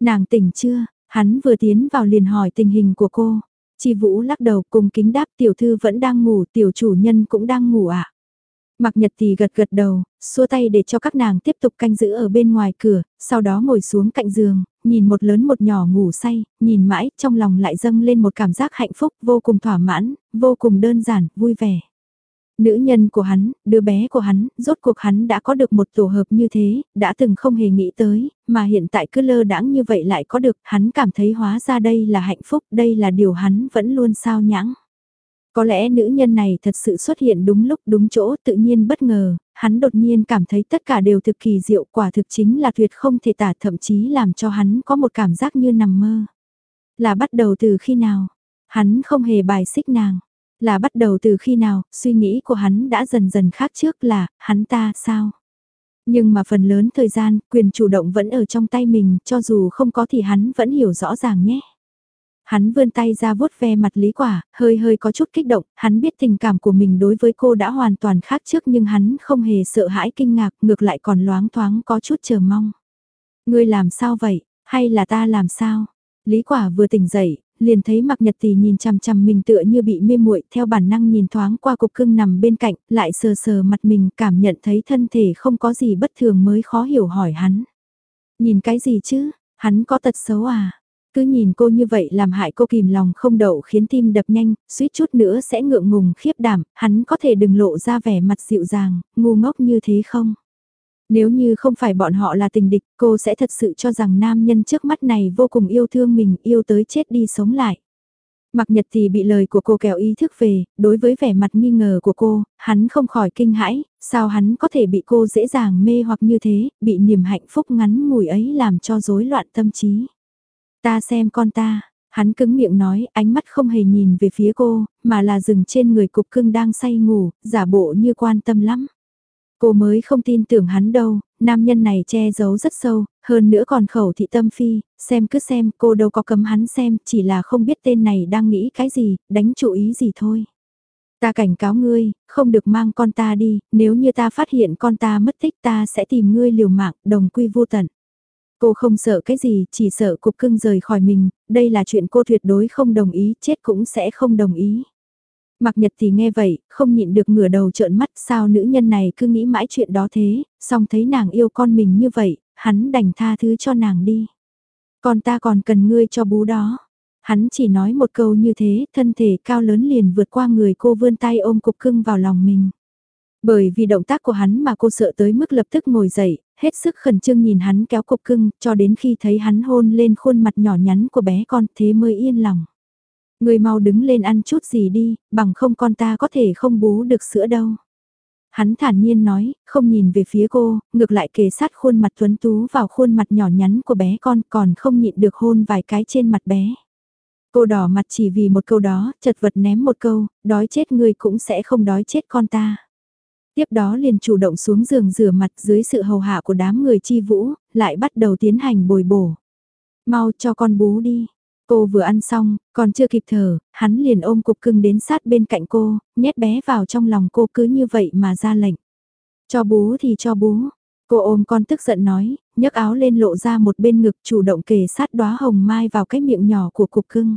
Nàng tỉnh chưa? Hắn vừa tiến vào liền hỏi tình hình của cô. Chi Vũ lắc đầu cung kính đáp tiểu thư vẫn đang ngủ, tiểu chủ nhân cũng đang ngủ ạ. À? Mạc nhật thì gật gật đầu, xua tay để cho các nàng tiếp tục canh giữ ở bên ngoài cửa, sau đó ngồi xuống cạnh giường, nhìn một lớn một nhỏ ngủ say, nhìn mãi, trong lòng lại dâng lên một cảm giác hạnh phúc vô cùng thỏa mãn, vô cùng đơn giản, vui vẻ. Nữ nhân của hắn, đứa bé của hắn, rốt cuộc hắn đã có được một tổ hợp như thế, đã từng không hề nghĩ tới, mà hiện tại cứ lơ đãng như vậy lại có được, hắn cảm thấy hóa ra đây là hạnh phúc, đây là điều hắn vẫn luôn sao nhãng. Có lẽ nữ nhân này thật sự xuất hiện đúng lúc đúng chỗ tự nhiên bất ngờ, hắn đột nhiên cảm thấy tất cả đều thực kỳ diệu quả thực chính là tuyệt không thể tả thậm chí làm cho hắn có một cảm giác như nằm mơ. Là bắt đầu từ khi nào? Hắn không hề bài xích nàng, Là bắt đầu từ khi nào, suy nghĩ của hắn đã dần dần khác trước là, hắn ta sao? Nhưng mà phần lớn thời gian, quyền chủ động vẫn ở trong tay mình, cho dù không có thì hắn vẫn hiểu rõ ràng nhé. Hắn vươn tay ra vuốt ve mặt Lý Quả, hơi hơi có chút kích động, hắn biết tình cảm của mình đối với cô đã hoàn toàn khác trước nhưng hắn không hề sợ hãi kinh ngạc, ngược lại còn loáng thoáng có chút chờ mong. Ngươi làm sao vậy, hay là ta làm sao? Lý Quả vừa tỉnh dậy, liền thấy Mạc Nhật Tỷ nhìn chằm chằm mình tựa như bị mê muội, theo bản năng nhìn thoáng qua cục cưng nằm bên cạnh, lại sờ sờ mặt mình, cảm nhận thấy thân thể không có gì bất thường mới khó hiểu hỏi hắn. Nhìn cái gì chứ, hắn có tật xấu à? Cứ nhìn cô như vậy làm hại cô kìm lòng không đậu khiến tim đập nhanh, suýt chút nữa sẽ ngượng ngùng khiếp đảm, hắn có thể đừng lộ ra vẻ mặt dịu dàng, ngu ngốc như thế không? Nếu như không phải bọn họ là tình địch, cô sẽ thật sự cho rằng nam nhân trước mắt này vô cùng yêu thương mình, yêu tới chết đi sống lại. Mặc nhật thì bị lời của cô kéo ý thức về, đối với vẻ mặt nghi ngờ của cô, hắn không khỏi kinh hãi, sao hắn có thể bị cô dễ dàng mê hoặc như thế, bị niềm hạnh phúc ngắn ngủi ấy làm cho rối loạn tâm trí. Ta xem con ta, hắn cứng miệng nói, ánh mắt không hề nhìn về phía cô, mà là dừng trên người cục cưng đang say ngủ, giả bộ như quan tâm lắm. Cô mới không tin tưởng hắn đâu, nam nhân này che giấu rất sâu, hơn nữa còn khẩu thị tâm phi, xem cứ xem cô đâu có cấm hắn xem, chỉ là không biết tên này đang nghĩ cái gì, đánh chủ ý gì thôi. Ta cảnh cáo ngươi, không được mang con ta đi, nếu như ta phát hiện con ta mất tích ta sẽ tìm ngươi liều mạng, đồng quy vô tận. Cô không sợ cái gì, chỉ sợ cục cưng rời khỏi mình, đây là chuyện cô tuyệt đối không đồng ý, chết cũng sẽ không đồng ý. Mặc nhật thì nghe vậy, không nhịn được ngửa đầu trợn mắt sao nữ nhân này cứ nghĩ mãi chuyện đó thế, xong thấy nàng yêu con mình như vậy, hắn đành tha thứ cho nàng đi. Còn ta còn cần ngươi cho bú đó. Hắn chỉ nói một câu như thế, thân thể cao lớn liền vượt qua người cô vươn tay ôm cục cưng vào lòng mình. Bởi vì động tác của hắn mà cô sợ tới mức lập tức ngồi dậy, hết sức khẩn trương nhìn hắn kéo cục cưng, cho đến khi thấy hắn hôn lên khuôn mặt nhỏ nhắn của bé con thế mới yên lòng. Người mau đứng lên ăn chút gì đi, bằng không con ta có thể không bú được sữa đâu. Hắn thản nhiên nói, không nhìn về phía cô, ngược lại kề sát khuôn mặt tuấn tú vào khuôn mặt nhỏ nhắn của bé con còn không nhịn được hôn vài cái trên mặt bé. Cô đỏ mặt chỉ vì một câu đó, chật vật ném một câu, đói chết người cũng sẽ không đói chết con ta. Tiếp đó liền chủ động xuống giường rửa mặt dưới sự hầu hạ của đám người chi vũ, lại bắt đầu tiến hành bồi bổ. Mau cho con bú đi, Cô vừa ăn xong, còn chưa kịp thở, hắn liền ôm cục cưng đến sát bên cạnh cô, nhét bé vào trong lòng cô cứ như vậy mà ra lệnh. Cho bú thì cho bú. Cô ôm con tức giận nói, nhấc áo lên lộ ra một bên ngực chủ động kề sát đóa hồng mai vào cái miệng nhỏ của cục cưng.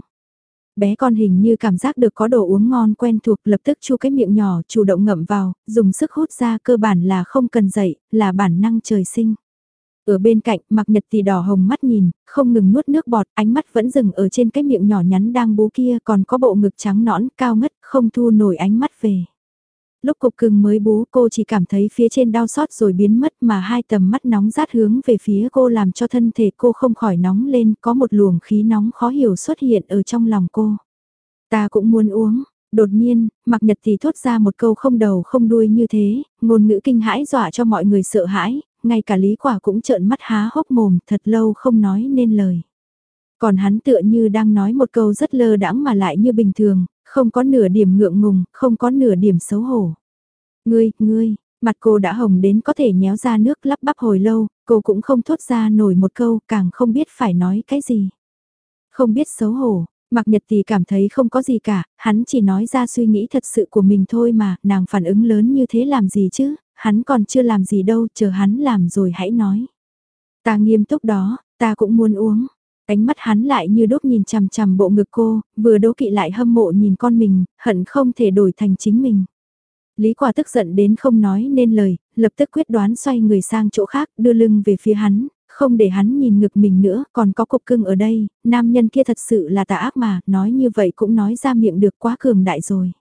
Bé con hình như cảm giác được có đồ uống ngon quen thuộc lập tức chu cái miệng nhỏ chủ động ngậm vào, dùng sức hút ra cơ bản là không cần dậy, là bản năng trời sinh. Ở bên cạnh, mặc nhật thì đỏ hồng mắt nhìn, không ngừng nuốt nước bọt, ánh mắt vẫn dừng ở trên cái miệng nhỏ nhắn đang bú kia, còn có bộ ngực trắng nõn, cao ngất, không thu nổi ánh mắt về. Lúc cục cưng mới bú cô chỉ cảm thấy phía trên đau xót rồi biến mất mà hai tầm mắt nóng rát hướng về phía cô làm cho thân thể cô không khỏi nóng lên, có một luồng khí nóng khó hiểu xuất hiện ở trong lòng cô. Ta cũng muốn uống, Đột nhiên, Mạc Nhật thì thốt ra một câu không đầu không đuôi như thế, ngôn ngữ kinh hãi dọa cho mọi người sợ hãi, ngay cả Lý Quả cũng trợn mắt há hốc mồm thật lâu không nói nên lời. Còn hắn tựa như đang nói một câu rất lơ đãng mà lại như bình thường, không có nửa điểm ngượng ngùng, không có nửa điểm xấu hổ. Ngươi, ngươi, mặt cô đã hồng đến có thể nhéo ra nước lắp bắp hồi lâu, cô cũng không thốt ra nổi một câu, càng không biết phải nói cái gì. Không biết xấu hổ, Mạc Nhật thì cảm thấy không có gì cả, hắn chỉ nói ra suy nghĩ thật sự của mình thôi mà, nàng phản ứng lớn như thế làm gì chứ, hắn còn chưa làm gì đâu, chờ hắn làm rồi hãy nói. Ta nghiêm túc đó, ta cũng muốn uống. Ánh mắt hắn lại như đốt nhìn chằm chằm bộ ngực cô, vừa đố kỵ lại hâm mộ nhìn con mình, hận không thể đổi thành chính mình. Lý quả tức giận đến không nói nên lời, lập tức quyết đoán xoay người sang chỗ khác, đưa lưng về phía hắn, không để hắn nhìn ngực mình nữa, còn có cục cưng ở đây, nam nhân kia thật sự là tà ác mà, nói như vậy cũng nói ra miệng được quá cường đại rồi.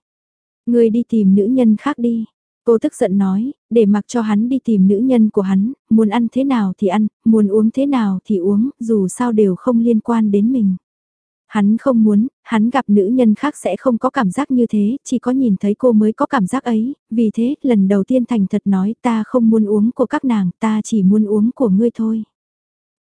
Người đi tìm nữ nhân khác đi, Cô tức giận nói, để mặc cho hắn đi tìm nữ nhân của hắn, muốn ăn thế nào thì ăn, muốn uống thế nào thì uống, dù sao đều không liên quan đến mình. Hắn không muốn, hắn gặp nữ nhân khác sẽ không có cảm giác như thế, chỉ có nhìn thấy cô mới có cảm giác ấy, vì thế lần đầu tiên thành thật nói ta không muốn uống của các nàng, ta chỉ muốn uống của ngươi thôi.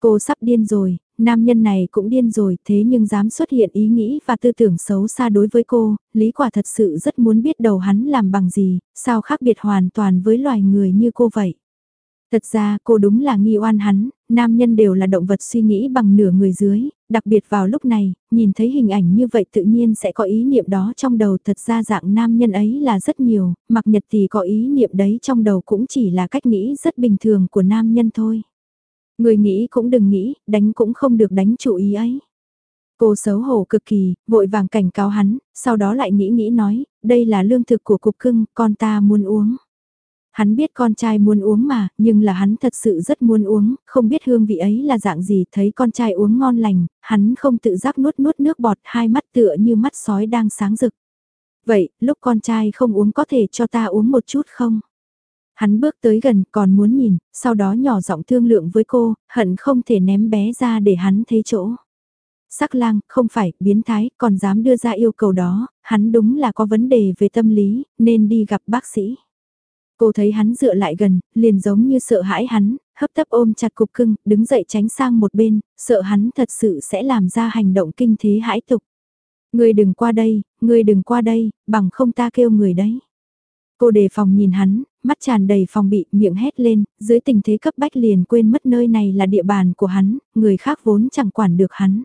Cô sắp điên rồi, nam nhân này cũng điên rồi, thế nhưng dám xuất hiện ý nghĩ và tư tưởng xấu xa đối với cô, lý quả thật sự rất muốn biết đầu hắn làm bằng gì, sao khác biệt hoàn toàn với loài người như cô vậy. Thật ra cô đúng là nghi oan hắn, nam nhân đều là động vật suy nghĩ bằng nửa người dưới, đặc biệt vào lúc này, nhìn thấy hình ảnh như vậy tự nhiên sẽ có ý niệm đó trong đầu thật ra dạng nam nhân ấy là rất nhiều, mặc nhật thì có ý niệm đấy trong đầu cũng chỉ là cách nghĩ rất bình thường của nam nhân thôi. Người nghĩ cũng đừng nghĩ, đánh cũng không được đánh chủ ý ấy. Cô xấu hổ cực kỳ, vội vàng cảnh cáo hắn, sau đó lại nghĩ nghĩ nói, đây là lương thực của cục cưng, con ta muốn uống. Hắn biết con trai muốn uống mà, nhưng là hắn thật sự rất muốn uống, không biết hương vị ấy là dạng gì, thấy con trai uống ngon lành, hắn không tự giác nuốt nuốt nước bọt, hai mắt tựa như mắt sói đang sáng rực. Vậy, lúc con trai không uống có thể cho ta uống một chút không? Hắn bước tới gần còn muốn nhìn, sau đó nhỏ giọng thương lượng với cô, hận không thể ném bé ra để hắn thấy chỗ. Sắc lang, không phải, biến thái, còn dám đưa ra yêu cầu đó, hắn đúng là có vấn đề về tâm lý, nên đi gặp bác sĩ. Cô thấy hắn dựa lại gần, liền giống như sợ hãi hắn, hấp tấp ôm chặt cục cưng, đứng dậy tránh sang một bên, sợ hắn thật sự sẽ làm ra hành động kinh thế hãi tục. Người đừng qua đây, người đừng qua đây, bằng không ta kêu người đấy. Cô đề phòng nhìn hắn, mắt tràn đầy phòng bị, miệng hét lên, dưới tình thế cấp bách liền quên mất nơi này là địa bàn của hắn, người khác vốn chẳng quản được hắn.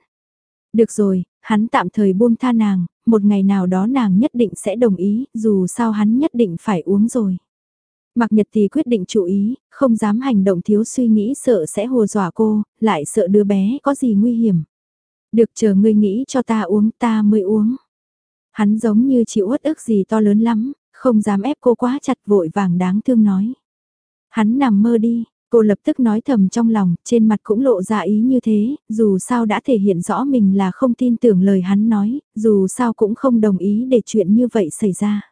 Được rồi, hắn tạm thời buông tha nàng, một ngày nào đó nàng nhất định sẽ đồng ý, dù sao hắn nhất định phải uống rồi. Mạc Nhật thì quyết định chú ý, không dám hành động thiếu suy nghĩ sợ sẽ hồ dọa cô, lại sợ đứa bé có gì nguy hiểm. Được chờ ngươi nghĩ cho ta uống ta mới uống. Hắn giống như chịu uất ức gì to lớn lắm, không dám ép cô quá chặt vội vàng đáng thương nói. Hắn nằm mơ đi, cô lập tức nói thầm trong lòng, trên mặt cũng lộ ra ý như thế, dù sao đã thể hiện rõ mình là không tin tưởng lời hắn nói, dù sao cũng không đồng ý để chuyện như vậy xảy ra.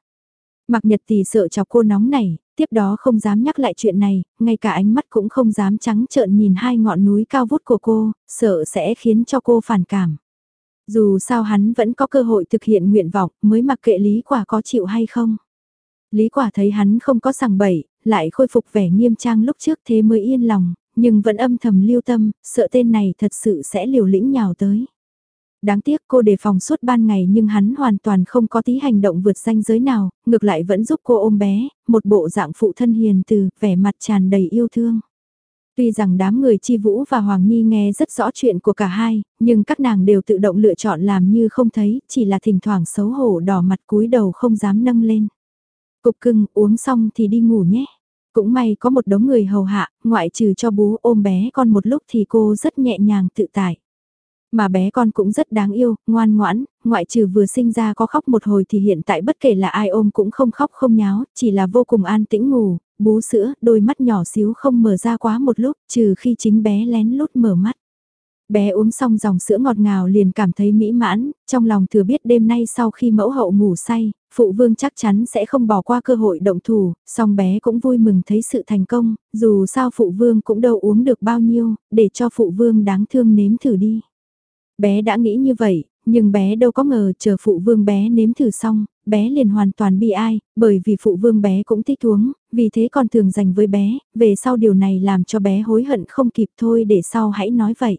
Mặc nhật thì sợ chọc cô nóng này, tiếp đó không dám nhắc lại chuyện này, ngay cả ánh mắt cũng không dám trắng trợn nhìn hai ngọn núi cao vút của cô, sợ sẽ khiến cho cô phản cảm. Dù sao hắn vẫn có cơ hội thực hiện nguyện vọng mới mặc kệ lý quả có chịu hay không. Lý quả thấy hắn không có sằng bậy, lại khôi phục vẻ nghiêm trang lúc trước thế mới yên lòng, nhưng vẫn âm thầm lưu tâm, sợ tên này thật sự sẽ liều lĩnh nhào tới. Đáng tiếc cô đề phòng suốt ban ngày nhưng hắn hoàn toàn không có tí hành động vượt ranh giới nào, ngược lại vẫn giúp cô ôm bé, một bộ dạng phụ thân hiền từ, vẻ mặt tràn đầy yêu thương. Tuy rằng đám người Chi Vũ và Hoàng Nhi nghe rất rõ chuyện của cả hai, nhưng các nàng đều tự động lựa chọn làm như không thấy, chỉ là thỉnh thoảng xấu hổ đỏ mặt cúi đầu không dám nâng lên. Cục cưng, uống xong thì đi ngủ nhé. Cũng may có một đống người hầu hạ, ngoại trừ cho bú ôm bé con một lúc thì cô rất nhẹ nhàng tự tại. Mà bé con cũng rất đáng yêu, ngoan ngoãn, ngoại trừ vừa sinh ra có khóc một hồi thì hiện tại bất kể là ai ôm cũng không khóc không nháo, chỉ là vô cùng an tĩnh ngủ, bú sữa, đôi mắt nhỏ xíu không mở ra quá một lúc, trừ khi chính bé lén lút mở mắt. Bé uống xong dòng sữa ngọt ngào liền cảm thấy mỹ mãn, trong lòng thừa biết đêm nay sau khi mẫu hậu ngủ say, phụ vương chắc chắn sẽ không bỏ qua cơ hội động thủ, song bé cũng vui mừng thấy sự thành công, dù sao phụ vương cũng đâu uống được bao nhiêu, để cho phụ vương đáng thương nếm thử đi. Bé đã nghĩ như vậy, nhưng bé đâu có ngờ chờ phụ vương bé nếm thử xong, bé liền hoàn toàn bi ai, bởi vì phụ vương bé cũng thích uống, vì thế còn thường dành với bé, về sau điều này làm cho bé hối hận không kịp thôi để sau hãy nói vậy.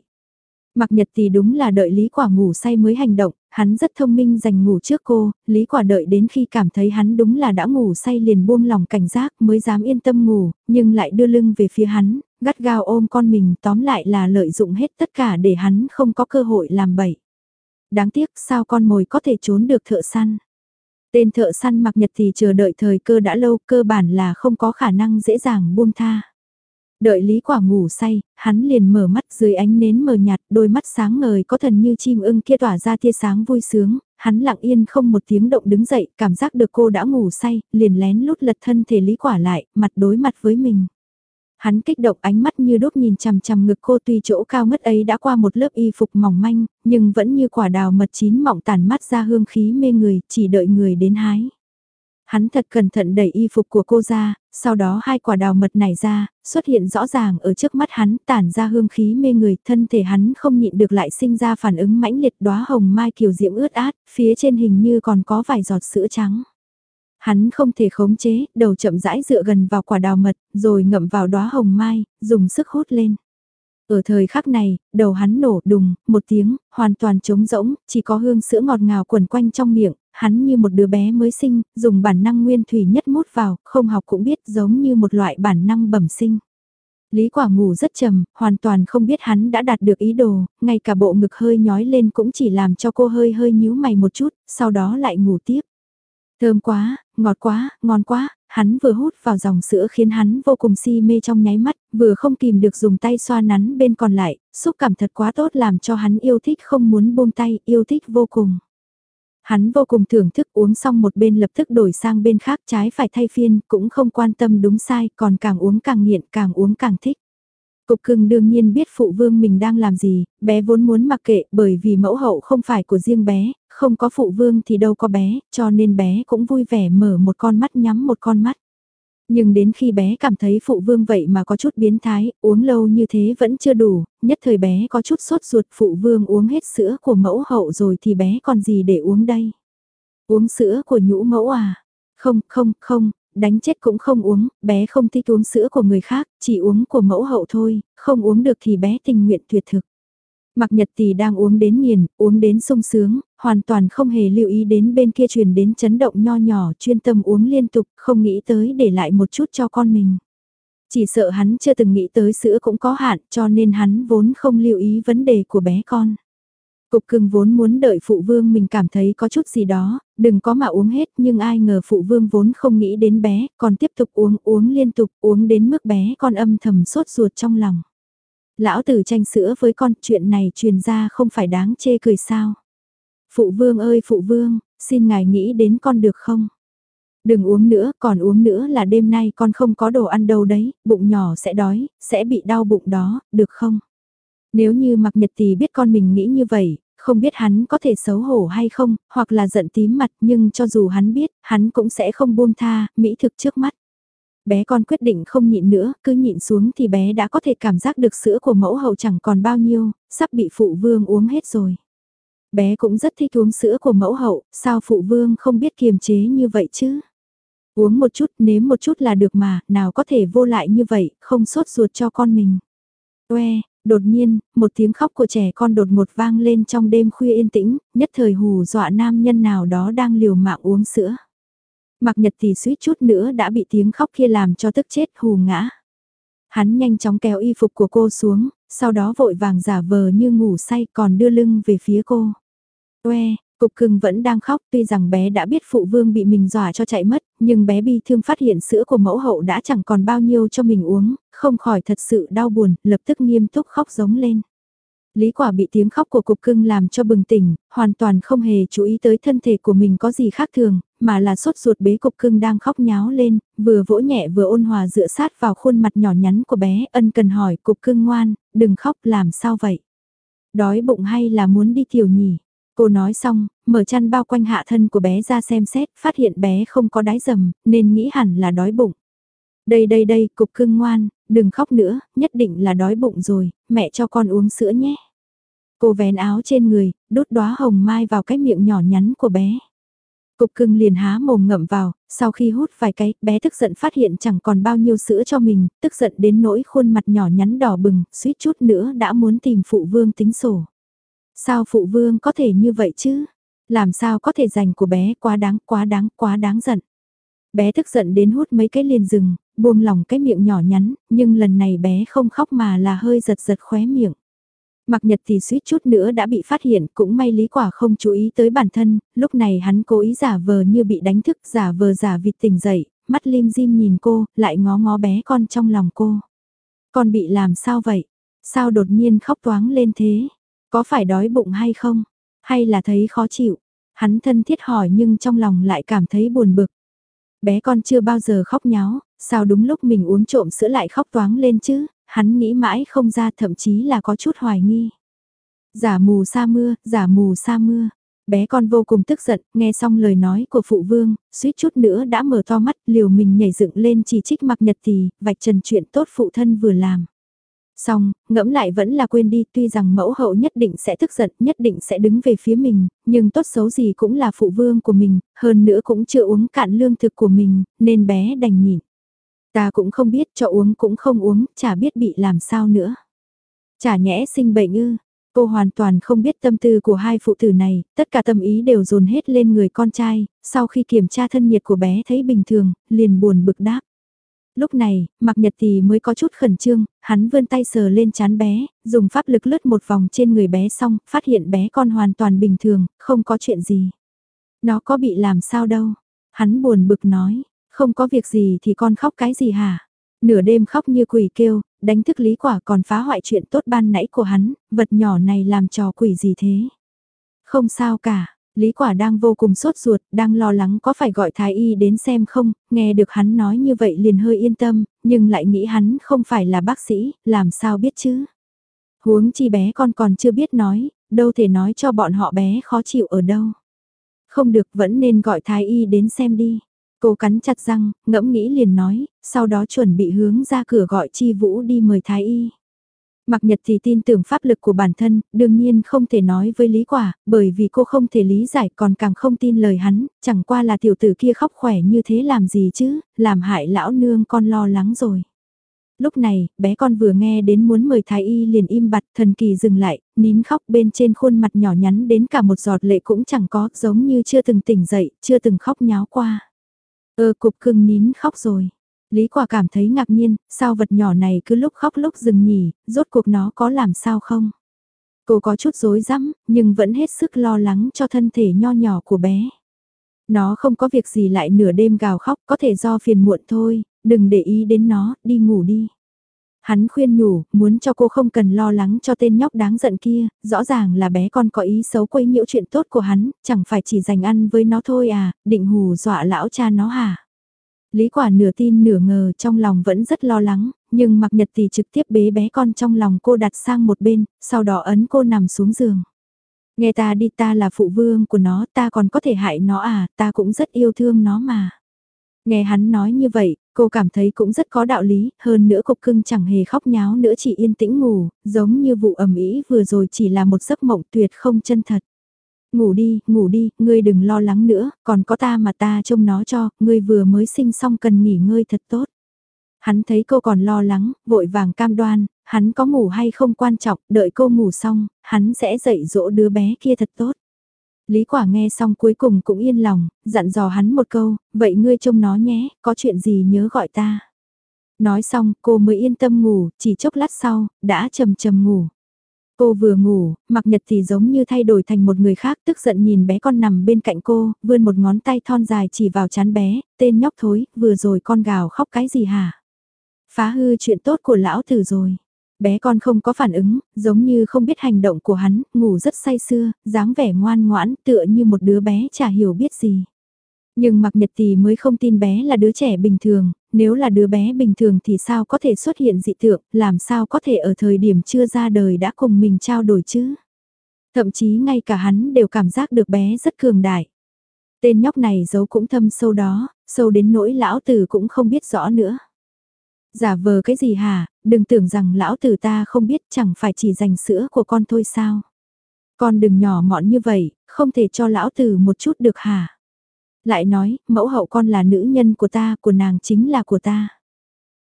Mặc nhật thì đúng là đợi Lý Quả ngủ say mới hành động, hắn rất thông minh dành ngủ trước cô, Lý Quả đợi đến khi cảm thấy hắn đúng là đã ngủ say liền buông lòng cảnh giác mới dám yên tâm ngủ, nhưng lại đưa lưng về phía hắn, gắt gao ôm con mình tóm lại là lợi dụng hết tất cả để hắn không có cơ hội làm bậy. Đáng tiếc sao con mồi có thể trốn được thợ săn. Tên thợ săn mặc nhật thì chờ đợi thời cơ đã lâu cơ bản là không có khả năng dễ dàng buông tha. Đợi Lý Quả ngủ say, hắn liền mở mắt dưới ánh nến mờ nhạt, đôi mắt sáng ngời có thần như chim ưng kia tỏa ra tia sáng vui sướng, hắn lặng yên không một tiếng động đứng dậy, cảm giác được cô đã ngủ say, liền lén lút lật thân thể Lý Quả lại, mặt đối mặt với mình. Hắn kích động ánh mắt như đốt nhìn chằm chằm ngực cô tuy chỗ cao ngất ấy đã qua một lớp y phục mỏng manh, nhưng vẫn như quả đào mật chín mọng tàn mắt ra hương khí mê người, chỉ đợi người đến hái. Hắn thật cẩn thận đẩy y phục của cô ra, sau đó hai quả đào mật nảy ra, xuất hiện rõ ràng ở trước mắt hắn, tản ra hương khí mê người, thân thể hắn không nhịn được lại sinh ra phản ứng mãnh liệt đóa hồng mai kiều diễm ướt át, phía trên hình như còn có vài giọt sữa trắng. Hắn không thể khống chế, đầu chậm rãi dựa gần vào quả đào mật, rồi ngậm vào đóa hồng mai, dùng sức hút lên. Ở thời khắc này, đầu hắn nổ đùng, một tiếng, hoàn toàn trống rỗng, chỉ có hương sữa ngọt ngào quẩn quanh trong miệng, hắn như một đứa bé mới sinh, dùng bản năng nguyên thủy nhất mút vào, không học cũng biết giống như một loại bản năng bẩm sinh. Lý quả ngủ rất trầm, hoàn toàn không biết hắn đã đạt được ý đồ, ngay cả bộ ngực hơi nhói lên cũng chỉ làm cho cô hơi hơi nhíu mày một chút, sau đó lại ngủ tiếp. Thơm quá, ngọt quá, ngon quá, hắn vừa hút vào dòng sữa khiến hắn vô cùng si mê trong nháy mắt, vừa không kìm được dùng tay xoa nắn bên còn lại, xúc cảm thật quá tốt làm cho hắn yêu thích không muốn buông tay, yêu thích vô cùng. Hắn vô cùng thưởng thức uống xong một bên lập tức đổi sang bên khác trái phải thay phiên, cũng không quan tâm đúng sai, còn càng uống càng nghiện, càng uống càng thích. Cục cưng đương nhiên biết phụ vương mình đang làm gì, bé vốn muốn mặc kệ bởi vì mẫu hậu không phải của riêng bé, không có phụ vương thì đâu có bé, cho nên bé cũng vui vẻ mở một con mắt nhắm một con mắt. Nhưng đến khi bé cảm thấy phụ vương vậy mà có chút biến thái, uống lâu như thế vẫn chưa đủ, nhất thời bé có chút sốt ruột phụ vương uống hết sữa của mẫu hậu rồi thì bé còn gì để uống đây. Uống sữa của nhũ mẫu à? Không, không, không, đánh chết cũng không uống, bé không thích uống sữa của người khác, chỉ uống của mẫu hậu thôi, không uống được thì bé tình nguyện tuyệt thực. Mạc nhật Tì đang uống đến nghiền, uống đến sung sướng, hoàn toàn không hề lưu ý đến bên kia truyền đến chấn động nho nhỏ chuyên tâm uống liên tục, không nghĩ tới để lại một chút cho con mình. Chỉ sợ hắn chưa từng nghĩ tới sữa cũng có hạn cho nên hắn vốn không lưu ý vấn đề của bé con. Cục cưng vốn muốn đợi phụ vương mình cảm thấy có chút gì đó, đừng có mà uống hết nhưng ai ngờ phụ vương vốn không nghĩ đến bé, còn tiếp tục uống uống liên tục uống đến mức bé con âm thầm sốt ruột trong lòng. Lão tử tranh sữa với con chuyện này truyền ra không phải đáng chê cười sao. Phụ vương ơi phụ vương, xin ngài nghĩ đến con được không? Đừng uống nữa, còn uống nữa là đêm nay con không có đồ ăn đâu đấy, bụng nhỏ sẽ đói, sẽ bị đau bụng đó, được không? Nếu như mặc nhật thì biết con mình nghĩ như vậy, không biết hắn có thể xấu hổ hay không, hoặc là giận tím mặt nhưng cho dù hắn biết, hắn cũng sẽ không buông tha, mỹ thực trước mắt. Bé con quyết định không nhịn nữa, cứ nhịn xuống thì bé đã có thể cảm giác được sữa của mẫu hậu chẳng còn bao nhiêu, sắp bị phụ vương uống hết rồi. Bé cũng rất thích uống sữa của mẫu hậu, sao phụ vương không biết kiềm chế như vậy chứ? Uống một chút, nếm một chút là được mà, nào có thể vô lại như vậy, không sốt ruột cho con mình. Oe, đột nhiên, một tiếng khóc của trẻ con đột ngột vang lên trong đêm khuya yên tĩnh, nhất thời hù dọa nam nhân nào đó đang liều mạng uống sữa. Mặc nhật thì suýt chút nữa đã bị tiếng khóc kia làm cho tức chết hù ngã. Hắn nhanh chóng kéo y phục của cô xuống, sau đó vội vàng giả vờ như ngủ say còn đưa lưng về phía cô. Oe, cục cưng vẫn đang khóc tuy rằng bé đã biết phụ vương bị mình dọa cho chạy mất, nhưng bé bi thương phát hiện sữa của mẫu hậu đã chẳng còn bao nhiêu cho mình uống, không khỏi thật sự đau buồn, lập tức nghiêm túc khóc giống lên. Lý quả bị tiếng khóc của cục cưng làm cho bừng tỉnh, hoàn toàn không hề chú ý tới thân thể của mình có gì khác thường, mà là sốt ruột bế cục cưng đang khóc nháo lên, vừa vỗ nhẹ vừa ôn hòa dựa sát vào khuôn mặt nhỏ nhắn của bé, ân cần hỏi cục cưng ngoan, đừng khóc làm sao vậy? Đói bụng hay là muốn đi tiểu nhỉ? Cô nói xong, mở chăn bao quanh hạ thân của bé ra xem xét, phát hiện bé không có đái dầm, nên nghĩ hẳn là đói bụng. Đây đây đây, cục cưng ngoan, đừng khóc nữa, nhất định là đói bụng rồi, mẹ cho con uống sữa nhé. Cô vén áo trên người, đốt đóa hồng mai vào cái miệng nhỏ nhắn của bé. Cục cưng liền há mồm ngậm vào, sau khi hút vài cái, bé tức giận phát hiện chẳng còn bao nhiêu sữa cho mình, tức giận đến nỗi khuôn mặt nhỏ nhắn đỏ bừng, suýt chút nữa đã muốn tìm phụ vương tính sổ. Sao phụ vương có thể như vậy chứ? Làm sao có thể dành của bé quá đáng, quá đáng, quá đáng giận. Bé tức giận đến hút mấy cái liền rừng, buông lỏng cái miệng nhỏ nhắn, nhưng lần này bé không khóc mà là hơi giật giật khóe miệng. Mặc nhật thì suýt chút nữa đã bị phát hiện, cũng may lý quả không chú ý tới bản thân, lúc này hắn cố ý giả vờ như bị đánh thức, giả vờ giả vịt tỉnh dậy, mắt lim dim nhìn cô, lại ngó ngó bé con trong lòng cô. Con bị làm sao vậy? Sao đột nhiên khóc toáng lên thế? Có phải đói bụng hay không? Hay là thấy khó chịu? Hắn thân thiết hỏi nhưng trong lòng lại cảm thấy buồn bực. Bé con chưa bao giờ khóc nháo, sao đúng lúc mình uống trộm sữa lại khóc toáng lên chứ? hắn nghĩ mãi không ra thậm chí là có chút hoài nghi. Giả mù sa mưa, giả mù sa mưa. Bé con vô cùng tức giận, nghe xong lời nói của phụ vương, suýt chút nữa đã mở to mắt, liều mình nhảy dựng lên chỉ trích mặc nhật thì, vạch trần chuyện tốt phụ thân vừa làm. Xong, ngẫm lại vẫn là quên đi, tuy rằng mẫu hậu nhất định sẽ tức giận, nhất định sẽ đứng về phía mình, nhưng tốt xấu gì cũng là phụ vương của mình, hơn nữa cũng chưa uống cạn lương thực của mình, nên bé đành nhịn. Ta cũng không biết cho uống cũng không uống, chả biết bị làm sao nữa. Chả nhẽ sinh bệnh ư, Cô hoàn toàn không biết tâm tư của hai phụ tử này, tất cả tâm ý đều dồn hết lên người con trai, sau khi kiểm tra thân nhiệt của bé thấy bình thường, liền buồn bực đáp. Lúc này, mặc nhật thì mới có chút khẩn trương, hắn vươn tay sờ lên chán bé, dùng pháp lực lướt một vòng trên người bé xong, phát hiện bé con hoàn toàn bình thường, không có chuyện gì. Nó có bị làm sao đâu. Hắn buồn bực nói, không có việc gì thì con khóc cái gì hả? Nửa đêm khóc như quỷ kêu, đánh thức lý quả còn phá hoại chuyện tốt ban nãy của hắn, vật nhỏ này làm trò quỷ gì thế? Không sao cả, Lý quả đang vô cùng sốt ruột, đang lo lắng có phải gọi thái y đến xem không, nghe được hắn nói như vậy liền hơi yên tâm, nhưng lại nghĩ hắn không phải là bác sĩ, làm sao biết chứ? Huống chi bé con còn chưa biết nói, đâu thể nói cho bọn họ bé khó chịu ở đâu. Không được vẫn nên gọi thái y đến xem đi. Cô cắn chặt răng, ngẫm nghĩ liền nói, sau đó chuẩn bị hướng ra cửa gọi Chi Vũ đi mời Thái Y. Mặc nhật thì tin tưởng pháp lực của bản thân, đương nhiên không thể nói với Lý Quả, bởi vì cô không thể lý giải còn càng không tin lời hắn, chẳng qua là tiểu tử kia khóc khỏe như thế làm gì chứ, làm hại lão nương con lo lắng rồi. Lúc này, bé con vừa nghe đến muốn mời Thái Y liền im bặt thần kỳ dừng lại, nín khóc bên trên khuôn mặt nhỏ nhắn đến cả một giọt lệ cũng chẳng có, giống như chưa từng tỉnh dậy, chưa từng khóc nháo qua. Ơ cục cưng nín khóc rồi. Lý quả cảm thấy ngạc nhiên, sao vật nhỏ này cứ lúc khóc lúc dừng nhỉ, rốt cuộc nó có làm sao không? Cô có chút rối rắm, nhưng vẫn hết sức lo lắng cho thân thể nho nhỏ của bé. Nó không có việc gì lại nửa đêm gào khóc, có thể do phiền muộn thôi, đừng để ý đến nó, đi ngủ đi. Hắn khuyên nhủ, muốn cho cô không cần lo lắng cho tên nhóc đáng giận kia, rõ ràng là bé con có ý xấu quấy nhiễu chuyện tốt của hắn, chẳng phải chỉ dành ăn với nó thôi à, định hù dọa lão cha nó hả? Lý quả nửa tin nửa ngờ trong lòng vẫn rất lo lắng, nhưng mặc nhật thì trực tiếp bế bé con trong lòng cô đặt sang một bên, sau đó ấn cô nằm xuống giường. Nghe ta đi ta là phụ vương của nó, ta còn có thể hại nó à, ta cũng rất yêu thương nó mà. Nghe hắn nói như vậy, cô cảm thấy cũng rất có đạo lý, hơn nữa cục cưng chẳng hề khóc nháo nữa chỉ yên tĩnh ngủ, giống như vụ ẩm ý vừa rồi chỉ là một giấc mộng tuyệt không chân thật. Ngủ đi, ngủ đi, ngươi đừng lo lắng nữa, còn có ta mà ta trông nó cho, ngươi vừa mới sinh xong cần nghỉ ngơi thật tốt. Hắn thấy cô còn lo lắng, vội vàng cam đoan, hắn có ngủ hay không quan trọng, đợi cô ngủ xong, hắn sẽ dạy dỗ đứa bé kia thật tốt. Lý quả nghe xong cuối cùng cũng yên lòng, dặn dò hắn một câu, vậy ngươi trông nó nhé, có chuyện gì nhớ gọi ta. Nói xong, cô mới yên tâm ngủ, chỉ chốc lát sau, đã trầm trầm ngủ. Cô vừa ngủ, mặc nhật thì giống như thay đổi thành một người khác tức giận nhìn bé con nằm bên cạnh cô, vươn một ngón tay thon dài chỉ vào chán bé, tên nhóc thối, vừa rồi con gào khóc cái gì hả? Phá hư chuyện tốt của lão tử rồi. Bé con không có phản ứng, giống như không biết hành động của hắn, ngủ rất say sưa, dáng vẻ ngoan ngoãn, tựa như một đứa bé chả hiểu biết gì. Nhưng mặc nhật thì mới không tin bé là đứa trẻ bình thường, nếu là đứa bé bình thường thì sao có thể xuất hiện dị tượng, làm sao có thể ở thời điểm chưa ra đời đã cùng mình trao đổi chứ. Thậm chí ngay cả hắn đều cảm giác được bé rất cường đại. Tên nhóc này giấu cũng thâm sâu đó, sâu đến nỗi lão tử cũng không biết rõ nữa. Giả vờ cái gì hả, đừng tưởng rằng lão tử ta không biết chẳng phải chỉ dành sữa của con thôi sao. Con đừng nhỏ mọn như vậy, không thể cho lão tử một chút được hả. Lại nói, mẫu hậu con là nữ nhân của ta, của nàng chính là của ta.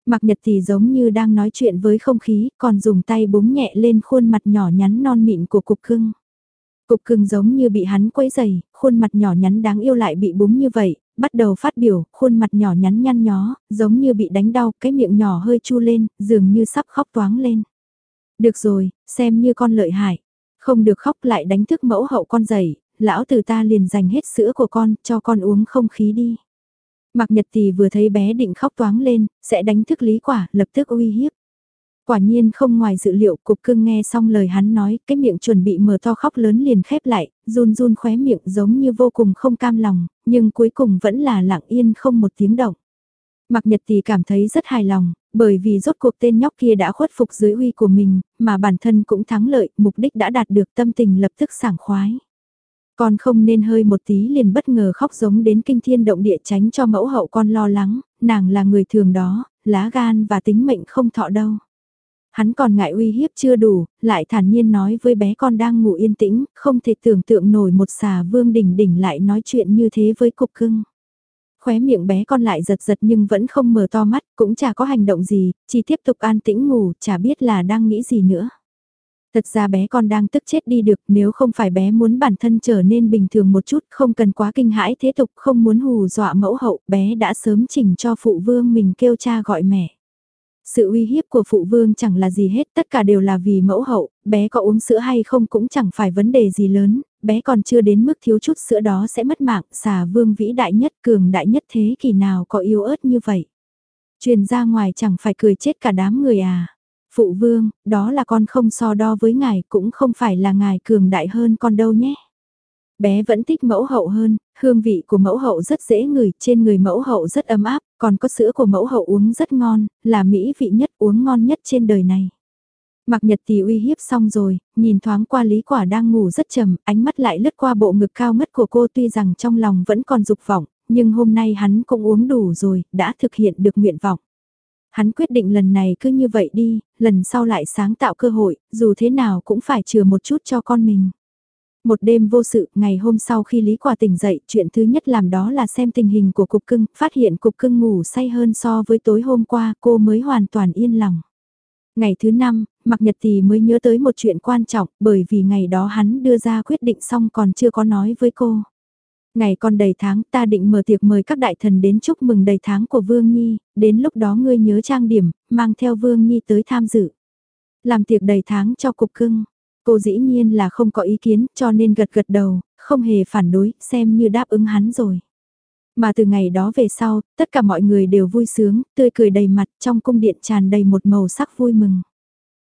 Mặc nhật thì giống như đang nói chuyện với không khí, còn dùng tay búng nhẹ lên khuôn mặt nhỏ nhắn non mịn của cục cưng. Cục cưng giống như bị hắn quấy dày, khuôn mặt nhỏ nhắn đáng yêu lại bị búng như vậy, bắt đầu phát biểu, khuôn mặt nhỏ nhắn nhăn nhó, giống như bị đánh đau, cái miệng nhỏ hơi chu lên, dường như sắp khóc toáng lên. Được rồi, xem như con lợi hại. Không được khóc lại đánh thức mẫu hậu con dậy, lão từ ta liền dành hết sữa của con, cho con uống không khí đi. Mạc Nhật Tì vừa thấy bé định khóc toáng lên, sẽ đánh thức lý quả, lập tức uy hiếp. Quả nhiên không ngoài dự liệu cục cưng nghe xong lời hắn nói, cái miệng chuẩn bị mở to khóc lớn liền khép lại, run run khóe miệng giống như vô cùng không cam lòng, nhưng cuối cùng vẫn là lặng yên không một tiếng động. mặc Nhật thì cảm thấy rất hài lòng, bởi vì rốt cuộc tên nhóc kia đã khuất phục dưới uy của mình, mà bản thân cũng thắng lợi, mục đích đã đạt được tâm tình lập tức sảng khoái. Con không nên hơi một tí liền bất ngờ khóc giống đến kinh thiên động địa tránh cho mẫu hậu con lo lắng, nàng là người thường đó, lá gan và tính mệnh không thọ đâu. Hắn còn ngại uy hiếp chưa đủ, lại thản nhiên nói với bé con đang ngủ yên tĩnh, không thể tưởng tượng nổi một xà vương đỉnh đỉnh lại nói chuyện như thế với cục cưng. Khóe miệng bé con lại giật giật nhưng vẫn không mở to mắt, cũng chả có hành động gì, chỉ tiếp tục an tĩnh ngủ, chả biết là đang nghĩ gì nữa. Thật ra bé con đang tức chết đi được nếu không phải bé muốn bản thân trở nên bình thường một chút, không cần quá kinh hãi thế tục, không muốn hù dọa mẫu hậu, bé đã sớm chỉnh cho phụ vương mình kêu cha gọi mẹ. Sự uy hiếp của phụ vương chẳng là gì hết, tất cả đều là vì mẫu hậu, bé có uống sữa hay không cũng chẳng phải vấn đề gì lớn, bé còn chưa đến mức thiếu chút sữa đó sẽ mất mạng, xà vương vĩ đại nhất, cường đại nhất thế kỷ nào có yếu ớt như vậy. Truyền ra ngoài chẳng phải cười chết cả đám người à. Phụ vương, đó là con không so đo với ngài, cũng không phải là ngài cường đại hơn con đâu nhé. Bé vẫn thích mẫu hậu hơn, hương vị của mẫu hậu rất dễ ngửi, trên người mẫu hậu rất ấm áp, còn có sữa của mẫu hậu uống rất ngon, là mỹ vị nhất uống ngon nhất trên đời này. Mặc nhật thì uy hiếp xong rồi, nhìn thoáng qua lý quả đang ngủ rất trầm, ánh mắt lại lướt qua bộ ngực cao ngất của cô tuy rằng trong lòng vẫn còn dục vọng, nhưng hôm nay hắn cũng uống đủ rồi, đã thực hiện được nguyện vọng. Hắn quyết định lần này cứ như vậy đi, lần sau lại sáng tạo cơ hội, dù thế nào cũng phải chừa một chút cho con mình. Một đêm vô sự, ngày hôm sau khi Lý Quả tỉnh dậy, chuyện thứ nhất làm đó là xem tình hình của cục cưng, phát hiện cục cưng ngủ say hơn so với tối hôm qua, cô mới hoàn toàn yên lòng. Ngày thứ năm, Mạc Nhật Tì mới nhớ tới một chuyện quan trọng, bởi vì ngày đó hắn đưa ra quyết định xong còn chưa có nói với cô. Ngày còn đầy tháng ta định mở tiệc mời các đại thần đến chúc mừng đầy tháng của Vương Nhi, đến lúc đó ngươi nhớ trang điểm, mang theo Vương Nhi tới tham dự. Làm tiệc đầy tháng cho cục cưng. Cô dĩ nhiên là không có ý kiến cho nên gật gật đầu, không hề phản đối, xem như đáp ứng hắn rồi. Mà từ ngày đó về sau, tất cả mọi người đều vui sướng, tươi cười đầy mặt trong cung điện tràn đầy một màu sắc vui mừng.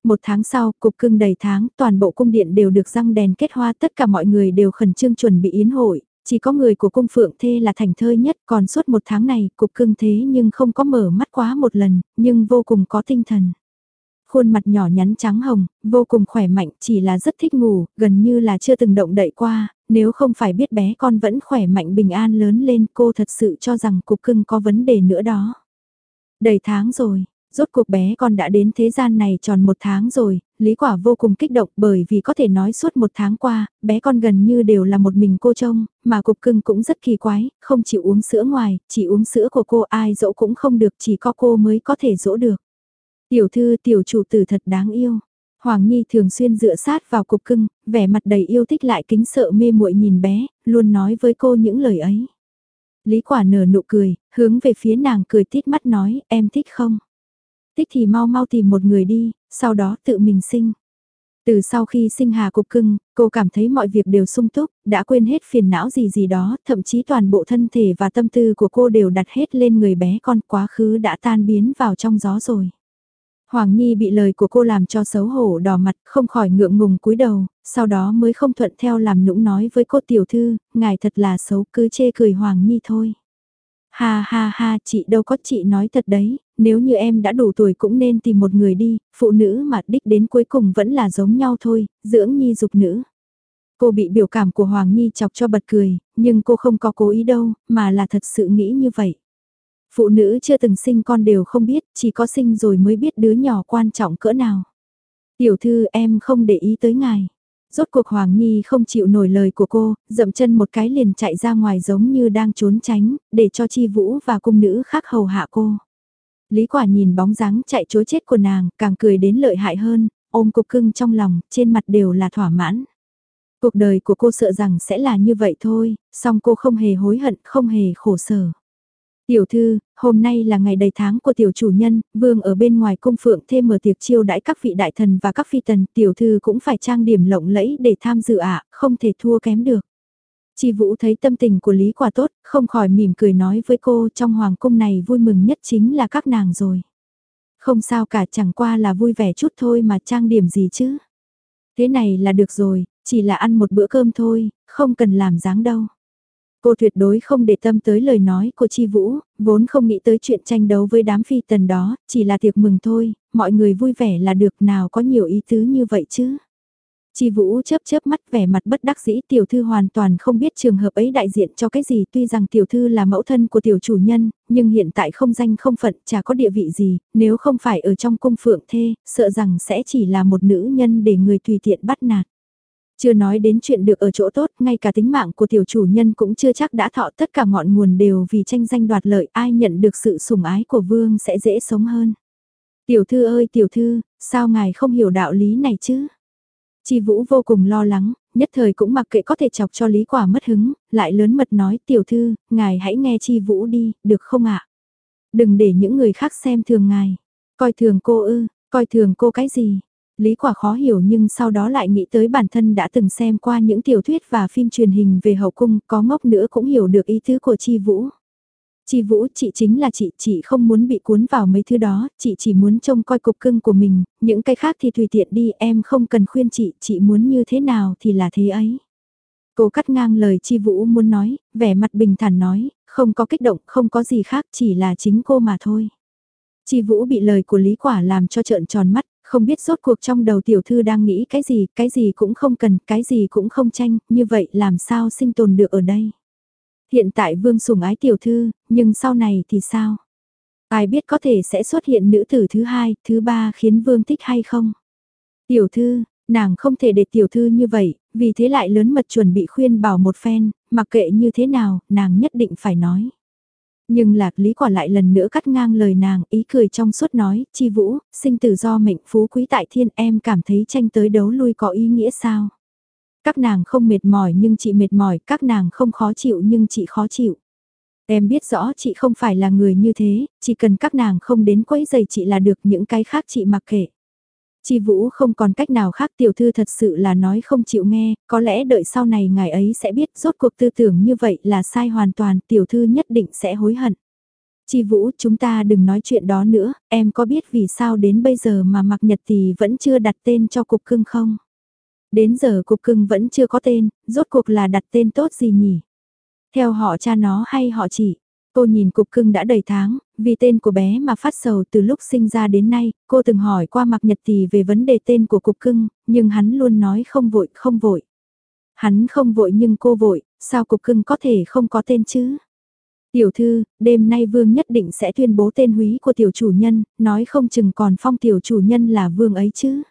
Một tháng sau, cục cưng đầy tháng, toàn bộ cung điện đều được răng đèn kết hoa, tất cả mọi người đều khẩn trương chuẩn bị yến hội, chỉ có người của cung phượng thê là thành thơi nhất, còn suốt một tháng này, cục cưng thế nhưng không có mở mắt quá một lần, nhưng vô cùng có tinh thần. Khuôn mặt nhỏ nhắn trắng hồng, vô cùng khỏe mạnh, chỉ là rất thích ngủ, gần như là chưa từng động đậy qua, nếu không phải biết bé con vẫn khỏe mạnh bình an lớn lên cô thật sự cho rằng cục cưng có vấn đề nữa đó. Đầy tháng rồi, rốt cuộc bé con đã đến thế gian này tròn một tháng rồi, Lý Quả vô cùng kích động bởi vì có thể nói suốt một tháng qua, bé con gần như đều là một mình cô trông, mà cục cưng cũng rất kỳ quái, không chịu uống sữa ngoài, chỉ uống sữa của cô ai dỗ cũng không được, chỉ có cô mới có thể dỗ được. Tiểu thư tiểu chủ tử thật đáng yêu. Hoàng Nhi thường xuyên dựa sát vào cục cưng, vẻ mặt đầy yêu thích lại kính sợ mê muội nhìn bé, luôn nói với cô những lời ấy. Lý quả nở nụ cười, hướng về phía nàng cười tít mắt nói, em thích không? Thích thì mau mau tìm một người đi, sau đó tự mình sinh. Từ sau khi sinh hà cục cưng, cô cảm thấy mọi việc đều sung túc, đã quên hết phiền não gì gì đó, thậm chí toàn bộ thân thể và tâm tư của cô đều đặt hết lên người bé con quá khứ đã tan biến vào trong gió rồi. Hoàng Nhi bị lời của cô làm cho xấu hổ đỏ mặt, không khỏi ngượng ngùng cúi đầu, sau đó mới không thuận theo làm nũng nói với cô tiểu thư, ngài thật là xấu cứ chê cười Hoàng Nhi thôi. Ha ha ha, chị đâu có chị nói thật đấy, nếu như em đã đủ tuổi cũng nên tìm một người đi, phụ nữ mà đích đến cuối cùng vẫn là giống nhau thôi, dưỡng nhi dục nữ. Cô bị biểu cảm của Hoàng Nhi chọc cho bật cười, nhưng cô không có cố ý đâu, mà là thật sự nghĩ như vậy. Phụ nữ chưa từng sinh con đều không biết, chỉ có sinh rồi mới biết đứa nhỏ quan trọng cỡ nào. Tiểu thư em không để ý tới ngài. Rốt cuộc Hoàng Nhi không chịu nổi lời của cô, dậm chân một cái liền chạy ra ngoài giống như đang trốn tránh, để cho chi vũ và cung nữ khác hầu hạ cô. Lý quả nhìn bóng dáng chạy chối chết của nàng, càng cười đến lợi hại hơn, ôm cục cưng trong lòng, trên mặt đều là thỏa mãn. Cuộc đời của cô sợ rằng sẽ là như vậy thôi, song cô không hề hối hận, không hề khổ sở. Tiểu thư, hôm nay là ngày đầy tháng của tiểu chủ nhân, vương ở bên ngoài cung phượng thêm mở tiệc chiêu đãi các vị đại thần và các phi tần, tiểu thư cũng phải trang điểm lộng lẫy để tham dự ạ, không thể thua kém được. Chi Vũ thấy tâm tình của Lý Quả tốt, không khỏi mỉm cười nói với cô trong hoàng cung này vui mừng nhất chính là các nàng rồi. Không sao cả chẳng qua là vui vẻ chút thôi mà trang điểm gì chứ. Thế này là được rồi, chỉ là ăn một bữa cơm thôi, không cần làm dáng đâu. Cô tuyệt đối không để tâm tới lời nói của Chi Vũ, vốn không nghĩ tới chuyện tranh đấu với đám phi tần đó, chỉ là tiệc mừng thôi, mọi người vui vẻ là được nào có nhiều ý tứ như vậy chứ. Chi Vũ chớp chớp mắt vẻ mặt bất đắc dĩ tiểu thư hoàn toàn không biết trường hợp ấy đại diện cho cái gì tuy rằng tiểu thư là mẫu thân của tiểu chủ nhân, nhưng hiện tại không danh không phận chả có địa vị gì, nếu không phải ở trong cung phượng thê, sợ rằng sẽ chỉ là một nữ nhân để người tùy tiện bắt nạt. Chưa nói đến chuyện được ở chỗ tốt, ngay cả tính mạng của tiểu chủ nhân cũng chưa chắc đã thọ tất cả ngọn nguồn đều vì tranh danh đoạt lợi ai nhận được sự sủng ái của vương sẽ dễ sống hơn. Tiểu thư ơi tiểu thư, sao ngài không hiểu đạo lý này chứ? Chi Vũ vô cùng lo lắng, nhất thời cũng mặc kệ có thể chọc cho Lý Quả mất hứng, lại lớn mật nói tiểu thư, ngài hãy nghe Chi Vũ đi, được không ạ? Đừng để những người khác xem thường ngài. Coi thường cô ư, coi thường cô cái gì? Lý Quả khó hiểu nhưng sau đó lại nghĩ tới bản thân đã từng xem qua những tiểu thuyết và phim truyền hình về hậu cung, có ngốc nữa cũng hiểu được ý tứ của Chi Vũ. Chi Vũ, chị chính là chị, chị không muốn bị cuốn vào mấy thứ đó, chị chỉ muốn trông coi cục cưng của mình, những cái khác thì tùy tiện đi, em không cần khuyên chị, chị muốn như thế nào thì là thế ấy. Cô cắt ngang lời Chi Vũ muốn nói, vẻ mặt bình thản nói, không có kích động, không có gì khác, chỉ là chính cô mà thôi. Chi Vũ bị lời của Lý Quả làm cho trợn tròn mắt, không biết rốt cuộc trong đầu tiểu thư đang nghĩ cái gì, cái gì cũng không cần, cái gì cũng không tranh, như vậy làm sao sinh tồn được ở đây. Hiện tại vương sủng ái tiểu thư, nhưng sau này thì sao? Ai biết có thể sẽ xuất hiện nữ tử thứ hai, thứ ba khiến vương thích hay không? Tiểu thư, nàng không thể để tiểu thư như vậy, vì thế lại lớn mật chuẩn bị khuyên bảo một phen, mặc kệ như thế nào, nàng nhất định phải nói. Nhưng lạc lý quả lại lần nữa cắt ngang lời nàng, ý cười trong suốt nói, chi vũ, sinh tử do mệnh phú quý tại thiên em cảm thấy tranh tới đấu lui có ý nghĩa sao? Các nàng không mệt mỏi nhưng chị mệt mỏi, các nàng không khó chịu nhưng chị khó chịu. Em biết rõ chị không phải là người như thế, chỉ cần các nàng không đến quấy giày chị là được những cái khác chị mặc kệ. Chi Vũ không còn cách nào khác tiểu thư thật sự là nói không chịu nghe, có lẽ đợi sau này ngài ấy sẽ biết rốt cuộc tư tưởng như vậy là sai hoàn toàn, tiểu thư nhất định sẽ hối hận. Chi Vũ chúng ta đừng nói chuyện đó nữa, em có biết vì sao đến bây giờ mà mặc nhật thì vẫn chưa đặt tên cho cục cưng không? Đến giờ cục cưng vẫn chưa có tên, rốt cuộc là đặt tên tốt gì nhỉ? Theo họ cha nó hay họ chỉ? Cô nhìn cục cưng đã đầy tháng, vì tên của bé mà phát sầu từ lúc sinh ra đến nay, cô từng hỏi qua mặc Nhật tỷ về vấn đề tên của cục cưng, nhưng hắn luôn nói không vội, không vội. Hắn không vội nhưng cô vội, sao cục cưng có thể không có tên chứ? Tiểu thư, đêm nay vương nhất định sẽ tuyên bố tên húy của tiểu chủ nhân, nói không chừng còn phong tiểu chủ nhân là vương ấy chứ.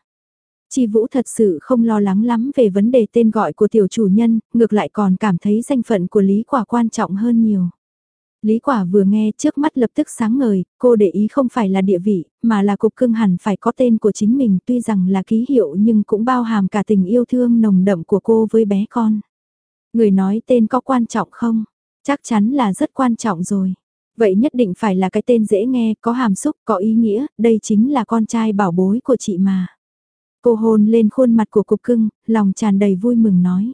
Chi Vũ thật sự không lo lắng lắm về vấn đề tên gọi của tiểu chủ nhân, ngược lại còn cảm thấy danh phận của Lý Quả quan trọng hơn nhiều. Lý Quả vừa nghe trước mắt lập tức sáng ngời, cô để ý không phải là địa vị, mà là cục cưng hẳn phải có tên của chính mình tuy rằng là ký hiệu nhưng cũng bao hàm cả tình yêu thương nồng đậm của cô với bé con. Người nói tên có quan trọng không? Chắc chắn là rất quan trọng rồi. Vậy nhất định phải là cái tên dễ nghe, có hàm xúc, có ý nghĩa, đây chính là con trai bảo bối của chị mà. Cô hôn lên khuôn mặt của cục cưng, lòng tràn đầy vui mừng nói.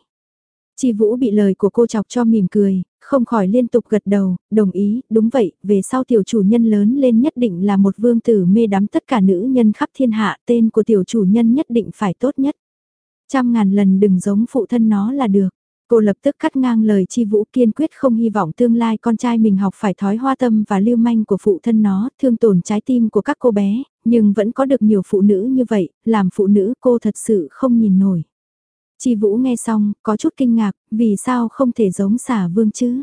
Chi Vũ bị lời của cô chọc cho mỉm cười, không khỏi liên tục gật đầu, đồng ý, đúng vậy, về sau tiểu chủ nhân lớn lên nhất định là một vương tử mê đắm tất cả nữ nhân khắp thiên hạ, tên của tiểu chủ nhân nhất định phải tốt nhất. Trăm ngàn lần đừng giống phụ thân nó là được. Cô lập tức cắt ngang lời chi vũ kiên quyết không hy vọng tương lai con trai mình học phải thói hoa tâm và lưu manh của phụ thân nó, thương tổn trái tim của các cô bé, nhưng vẫn có được nhiều phụ nữ như vậy, làm phụ nữ cô thật sự không nhìn nổi. Chi Vũ nghe xong, có chút kinh ngạc, vì sao không thể giống xả vương chứ?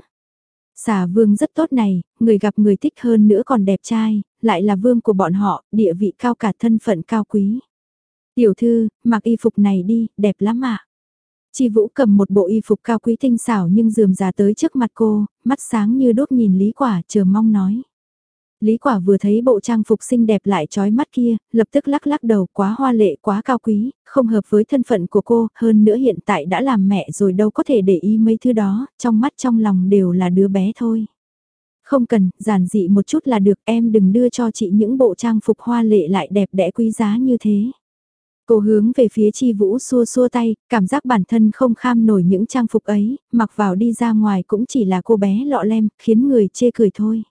Xả vương rất tốt này, người gặp người thích hơn nữa còn đẹp trai, lại là vương của bọn họ, địa vị cao cả thân phận cao quý. Tiểu thư, mặc y phục này đi, đẹp lắm ạ. Chi Vũ cầm một bộ y phục cao quý tinh xảo nhưng dườm già tới trước mặt cô, mắt sáng như đốt nhìn Lý Quả chờ mong nói. Lý Quả vừa thấy bộ trang phục xinh đẹp lại trói mắt kia, lập tức lắc lắc đầu quá hoa lệ quá cao quý, không hợp với thân phận của cô, hơn nữa hiện tại đã làm mẹ rồi đâu có thể để ý mấy thứ đó, trong mắt trong lòng đều là đứa bé thôi. Không cần, giản dị một chút là được em đừng đưa cho chị những bộ trang phục hoa lệ lại đẹp đẽ quý giá như thế. Cô hướng về phía chi vũ xua xua tay, cảm giác bản thân không kham nổi những trang phục ấy, mặc vào đi ra ngoài cũng chỉ là cô bé lọ lem, khiến người chê cười thôi.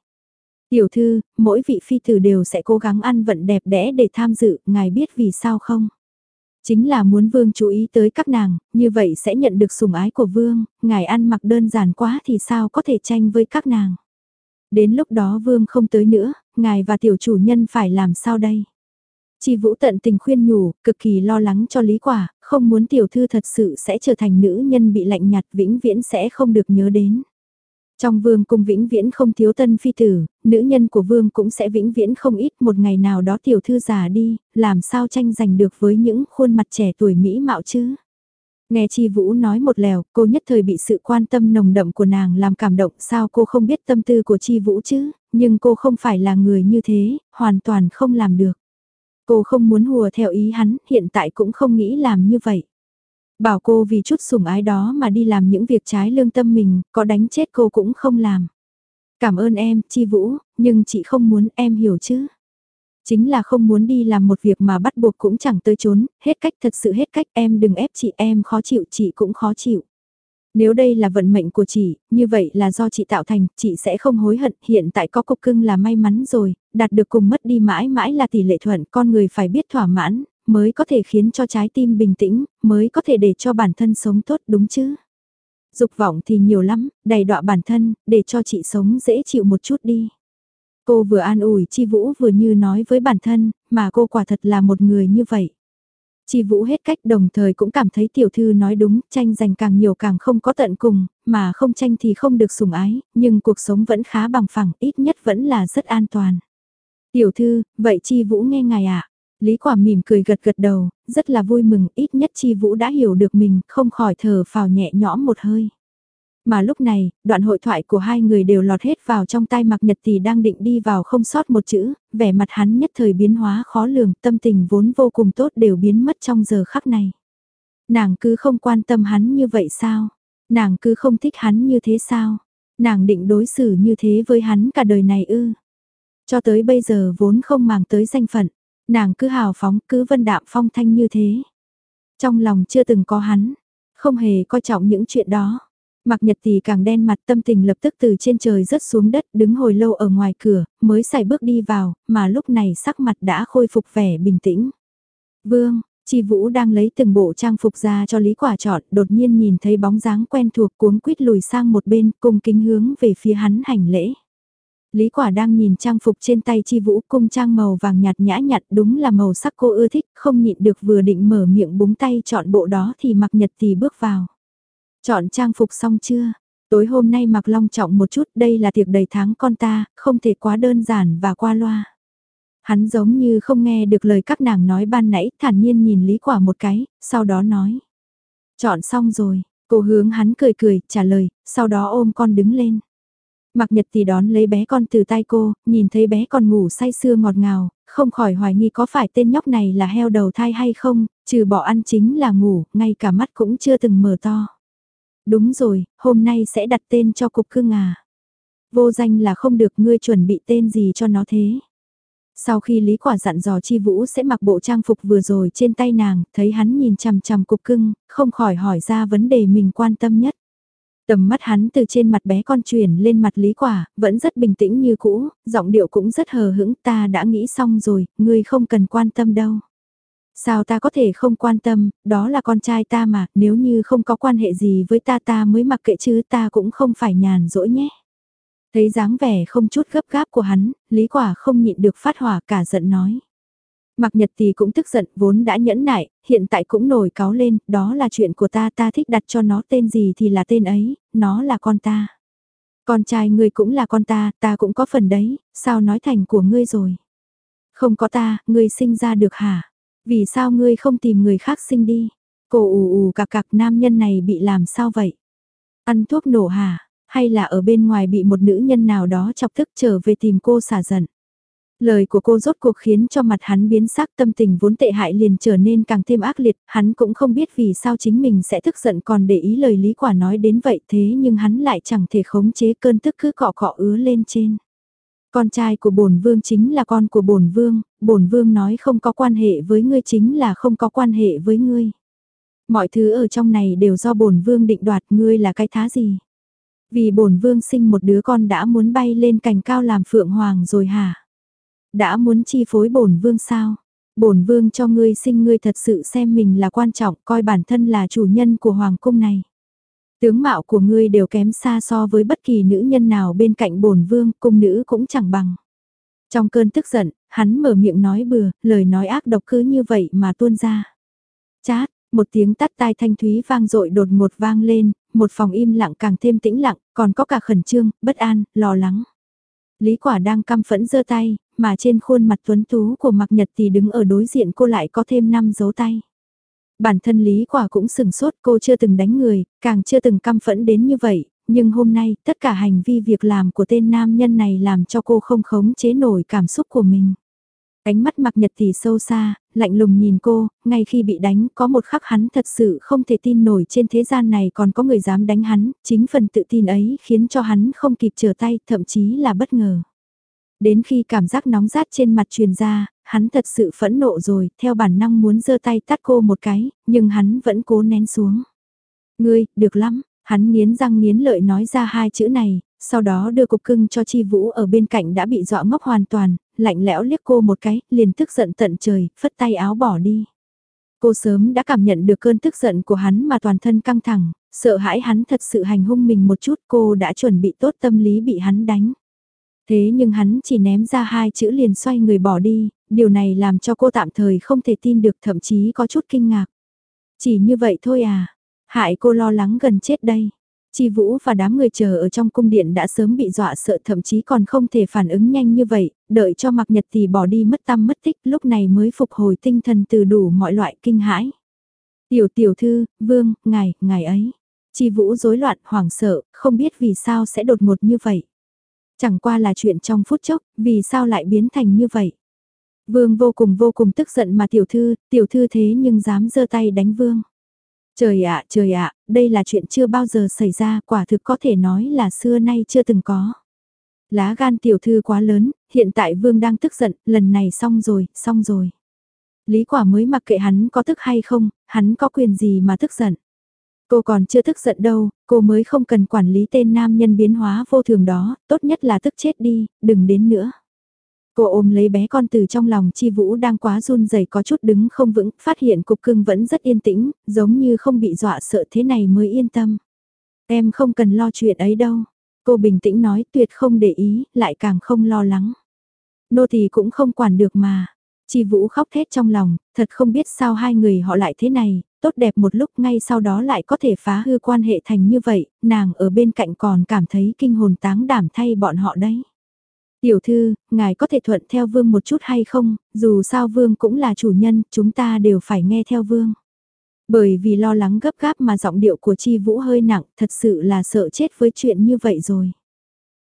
Tiểu thư, mỗi vị phi tử đều sẽ cố gắng ăn vận đẹp đẽ để tham dự, ngài biết vì sao không? Chính là muốn vương chú ý tới các nàng, như vậy sẽ nhận được sủng ái của vương, ngài ăn mặc đơn giản quá thì sao có thể tranh với các nàng. Đến lúc đó vương không tới nữa, ngài và tiểu chủ nhân phải làm sao đây? Chi vũ tận tình khuyên nhủ, cực kỳ lo lắng cho lý quả, không muốn tiểu thư thật sự sẽ trở thành nữ nhân bị lạnh nhạt vĩnh viễn sẽ không được nhớ đến. Trong vương cung vĩnh viễn không thiếu tân phi tử, nữ nhân của vương cũng sẽ vĩnh viễn không ít một ngày nào đó tiểu thư già đi, làm sao tranh giành được với những khuôn mặt trẻ tuổi mỹ mạo chứ. Nghe Chi Vũ nói một lèo, cô nhất thời bị sự quan tâm nồng đậm của nàng làm cảm động sao cô không biết tâm tư của Chi Vũ chứ, nhưng cô không phải là người như thế, hoàn toàn không làm được. Cô không muốn hùa theo ý hắn, hiện tại cũng không nghĩ làm như vậy. Bảo cô vì chút sủng ái đó mà đi làm những việc trái lương tâm mình, có đánh chết cô cũng không làm. Cảm ơn em, Chi Vũ, nhưng chị không muốn em hiểu chứ. Chính là không muốn đi làm một việc mà bắt buộc cũng chẳng tới trốn, hết cách thật sự hết cách em đừng ép chị em khó chịu chị cũng khó chịu. Nếu đây là vận mệnh của chị, như vậy là do chị tạo thành, chị sẽ không hối hận, hiện tại có cục cưng là may mắn rồi, đạt được cùng mất đi mãi mãi là tỷ lệ thuận, con người phải biết thỏa mãn, mới có thể khiến cho trái tim bình tĩnh, mới có thể để cho bản thân sống tốt đúng chứ. Dục vọng thì nhiều lắm, đầy đọa bản thân, để cho chị sống dễ chịu một chút đi. Cô vừa an ủi Chi Vũ vừa như nói với bản thân, mà cô quả thật là một người như vậy. Chi Vũ hết cách đồng thời cũng cảm thấy tiểu thư nói đúng, tranh giành càng nhiều càng không có tận cùng, mà không tranh thì không được sủng ái, nhưng cuộc sống vẫn khá bằng phẳng, ít nhất vẫn là rất an toàn. Tiểu thư, vậy Chi Vũ nghe ngài ạ. À? Lý Quả mỉm cười gật gật đầu, rất là vui mừng, ít nhất Chi Vũ đã hiểu được mình, không khỏi thở phào nhẹ nhõm một hơi. Mà lúc này, đoạn hội thoại của hai người đều lọt hết vào trong tay Mặc Nhật thì đang định đi vào không sót một chữ, vẻ mặt hắn nhất thời biến hóa khó lường, tâm tình vốn vô cùng tốt đều biến mất trong giờ khắc này. Nàng cứ không quan tâm hắn như vậy sao? Nàng cứ không thích hắn như thế sao? Nàng định đối xử như thế với hắn cả đời này ư? Cho tới bây giờ vốn không màng tới danh phận, nàng cứ hào phóng, cứ vân đạm phong thanh như thế. Trong lòng chưa từng có hắn, không hề coi trọng những chuyện đó. Mặc nhật thì càng đen mặt tâm tình lập tức từ trên trời rớt xuống đất đứng hồi lâu ở ngoài cửa, mới xài bước đi vào, mà lúc này sắc mặt đã khôi phục vẻ bình tĩnh. Vương, Chi Vũ đang lấy từng bộ trang phục ra cho Lý Quả chọn, đột nhiên nhìn thấy bóng dáng quen thuộc cuống quýt lùi sang một bên, cùng kính hướng về phía hắn hành lễ. Lý Quả đang nhìn trang phục trên tay Chi Vũ cung trang màu vàng nhạt nhã nhặn đúng là màu sắc cô ưa thích, không nhịn được vừa định mở miệng búng tay chọn bộ đó thì mặc nhật thì bước vào. Chọn trang phục xong chưa? Tối hôm nay mặc long trọng một chút, đây là tiệc đầy tháng con ta, không thể quá đơn giản và qua loa. Hắn giống như không nghe được lời các nàng nói ban nãy, thản nhiên nhìn Lý Quả một cái, sau đó nói. Chọn xong rồi, cô hướng hắn cười cười, trả lời, sau đó ôm con đứng lên. Mặc nhật thì đón lấy bé con từ tay cô, nhìn thấy bé con ngủ say sưa ngọt ngào, không khỏi hoài nghi có phải tên nhóc này là heo đầu thai hay không, trừ bỏ ăn chính là ngủ, ngay cả mắt cũng chưa từng mở to. Đúng rồi, hôm nay sẽ đặt tên cho cục cưng à. Vô danh là không được ngươi chuẩn bị tên gì cho nó thế. Sau khi Lý Quả dặn dò Chi Vũ sẽ mặc bộ trang phục vừa rồi trên tay nàng, thấy hắn nhìn chằm chằm cục cưng, không khỏi hỏi ra vấn đề mình quan tâm nhất. Tầm mắt hắn từ trên mặt bé con chuyển lên mặt Lý Quả, vẫn rất bình tĩnh như cũ, giọng điệu cũng rất hờ hững ta đã nghĩ xong rồi, ngươi không cần quan tâm đâu. Sao ta có thể không quan tâm, đó là con trai ta mà, nếu như không có quan hệ gì với ta ta mới mặc kệ chứ ta cũng không phải nhàn rỗi nhé. Thấy dáng vẻ không chút gấp gáp của hắn, Lý Quả không nhịn được phát hỏa cả giận nói mạc nhật thì cũng tức giận, vốn đã nhẫn nại, hiện tại cũng nổi cáo lên, đó là chuyện của ta, ta thích đặt cho nó tên gì thì là tên ấy, nó là con ta. Con trai ngươi cũng là con ta, ta cũng có phần đấy, sao nói thành của ngươi rồi. Không có ta, ngươi sinh ra được hả? Vì sao ngươi không tìm người khác sinh đi? Cô ù ù cạc cạc nam nhân này bị làm sao vậy? Ăn thuốc nổ hả? Hay là ở bên ngoài bị một nữ nhân nào đó chọc thức trở về tìm cô xả giận? Lời của cô rốt cuộc khiến cho mặt hắn biến sắc tâm tình vốn tệ hại liền trở nên càng thêm ác liệt, hắn cũng không biết vì sao chính mình sẽ tức giận còn để ý lời Lý Quả nói đến vậy thế nhưng hắn lại chẳng thể khống chế cơn tức cứ cọ cọ ứa lên trên. Con trai của bổn vương chính là con của bổn vương, bổn vương nói không có quan hệ với ngươi chính là không có quan hệ với ngươi. Mọi thứ ở trong này đều do bổn vương định đoạt ngươi là cái thá gì. Vì bổn vương sinh một đứa con đã muốn bay lên cành cao làm phượng hoàng rồi hả? Đã muốn chi phối bổn vương sao? Bổn vương cho ngươi sinh ngươi thật sự xem mình là quan trọng, coi bản thân là chủ nhân của hoàng cung này. Tướng mạo của ngươi đều kém xa so với bất kỳ nữ nhân nào bên cạnh bổn vương, cung nữ cũng chẳng bằng. Trong cơn tức giận, hắn mở miệng nói bừa, lời nói ác độc cứ như vậy mà tuôn ra. Chát, một tiếng tắt tai thanh thúy vang dội đột ngột vang lên, một phòng im lặng càng thêm tĩnh lặng, còn có cả khẩn trương, bất an, lo lắng. Lý quả đang căm phẫn giơ tay, mà trên khuôn mặt tuấn tú của Mạc Nhật thì đứng ở đối diện cô lại có thêm năm dấu tay. Bản thân Lý Quả cũng sừng sốt cô chưa từng đánh người, càng chưa từng căm phẫn đến như vậy, nhưng hôm nay tất cả hành vi việc làm của tên nam nhân này làm cho cô không khống chế nổi cảm xúc của mình. Ánh mắt mặc nhật thì sâu xa, lạnh lùng nhìn cô, ngay khi bị đánh có một khắc hắn thật sự không thể tin nổi trên thế gian này còn có người dám đánh hắn, chính phần tự tin ấy khiến cho hắn không kịp trở tay, thậm chí là bất ngờ. Đến khi cảm giác nóng rát trên mặt truyền ra, hắn thật sự phẫn nộ rồi, theo bản năng muốn giơ tay tát cô một cái, nhưng hắn vẫn cố nén xuống. Ngươi, được lắm, hắn nghiến răng nghiến lợi nói ra hai chữ này, sau đó đưa cục cưng cho Chi Vũ ở bên cạnh đã bị dọa ngốc hoàn toàn, lạnh lẽo liếc cô một cái, liền tức giận tận trời, phất tay áo bỏ đi. Cô sớm đã cảm nhận được cơn tức giận của hắn mà toàn thân căng thẳng, sợ hãi hắn thật sự hành hung mình một chút cô đã chuẩn bị tốt tâm lý bị hắn đánh. Thế nhưng hắn chỉ ném ra hai chữ liền xoay người bỏ đi, điều này làm cho cô tạm thời không thể tin được thậm chí có chút kinh ngạc. Chỉ như vậy thôi à, hại cô lo lắng gần chết đây. Chi Vũ và đám người chờ ở trong cung điện đã sớm bị dọa sợ thậm chí còn không thể phản ứng nhanh như vậy, đợi cho mặc nhật thì bỏ đi mất tâm mất tích lúc này mới phục hồi tinh thần từ đủ mọi loại kinh hãi. Tiểu tiểu thư, vương, ngài, ngài ấy. Chi Vũ rối loạn, hoảng sợ, không biết vì sao sẽ đột ngột như vậy. Chẳng qua là chuyện trong phút chốc, vì sao lại biến thành như vậy. Vương vô cùng vô cùng tức giận mà tiểu thư, tiểu thư thế nhưng dám giơ tay đánh vương. Trời ạ, trời ạ, đây là chuyện chưa bao giờ xảy ra, quả thực có thể nói là xưa nay chưa từng có. Lá gan tiểu thư quá lớn, hiện tại vương đang tức giận, lần này xong rồi, xong rồi. Lý quả mới mặc kệ hắn có tức hay không, hắn có quyền gì mà tức giận. Cô còn chưa tức giận đâu, cô mới không cần quản lý tên nam nhân biến hóa vô thường đó, tốt nhất là tức chết đi, đừng đến nữa. Cô ôm lấy bé con từ trong lòng chi vũ đang quá run rẩy có chút đứng không vững, phát hiện cục cưng vẫn rất yên tĩnh, giống như không bị dọa sợ thế này mới yên tâm. Em không cần lo chuyện ấy đâu. Cô bình tĩnh nói tuyệt không để ý, lại càng không lo lắng. Nô thì cũng không quản được mà. Chi Vũ khóc thét trong lòng, thật không biết sao hai người họ lại thế này, tốt đẹp một lúc ngay sau đó lại có thể phá hư quan hệ thành như vậy, nàng ở bên cạnh còn cảm thấy kinh hồn táng đảm thay bọn họ đấy. Tiểu thư, ngài có thể thuận theo vương một chút hay không, dù sao vương cũng là chủ nhân, chúng ta đều phải nghe theo vương. Bởi vì lo lắng gấp gáp mà giọng điệu của Chi Vũ hơi nặng, thật sự là sợ chết với chuyện như vậy rồi.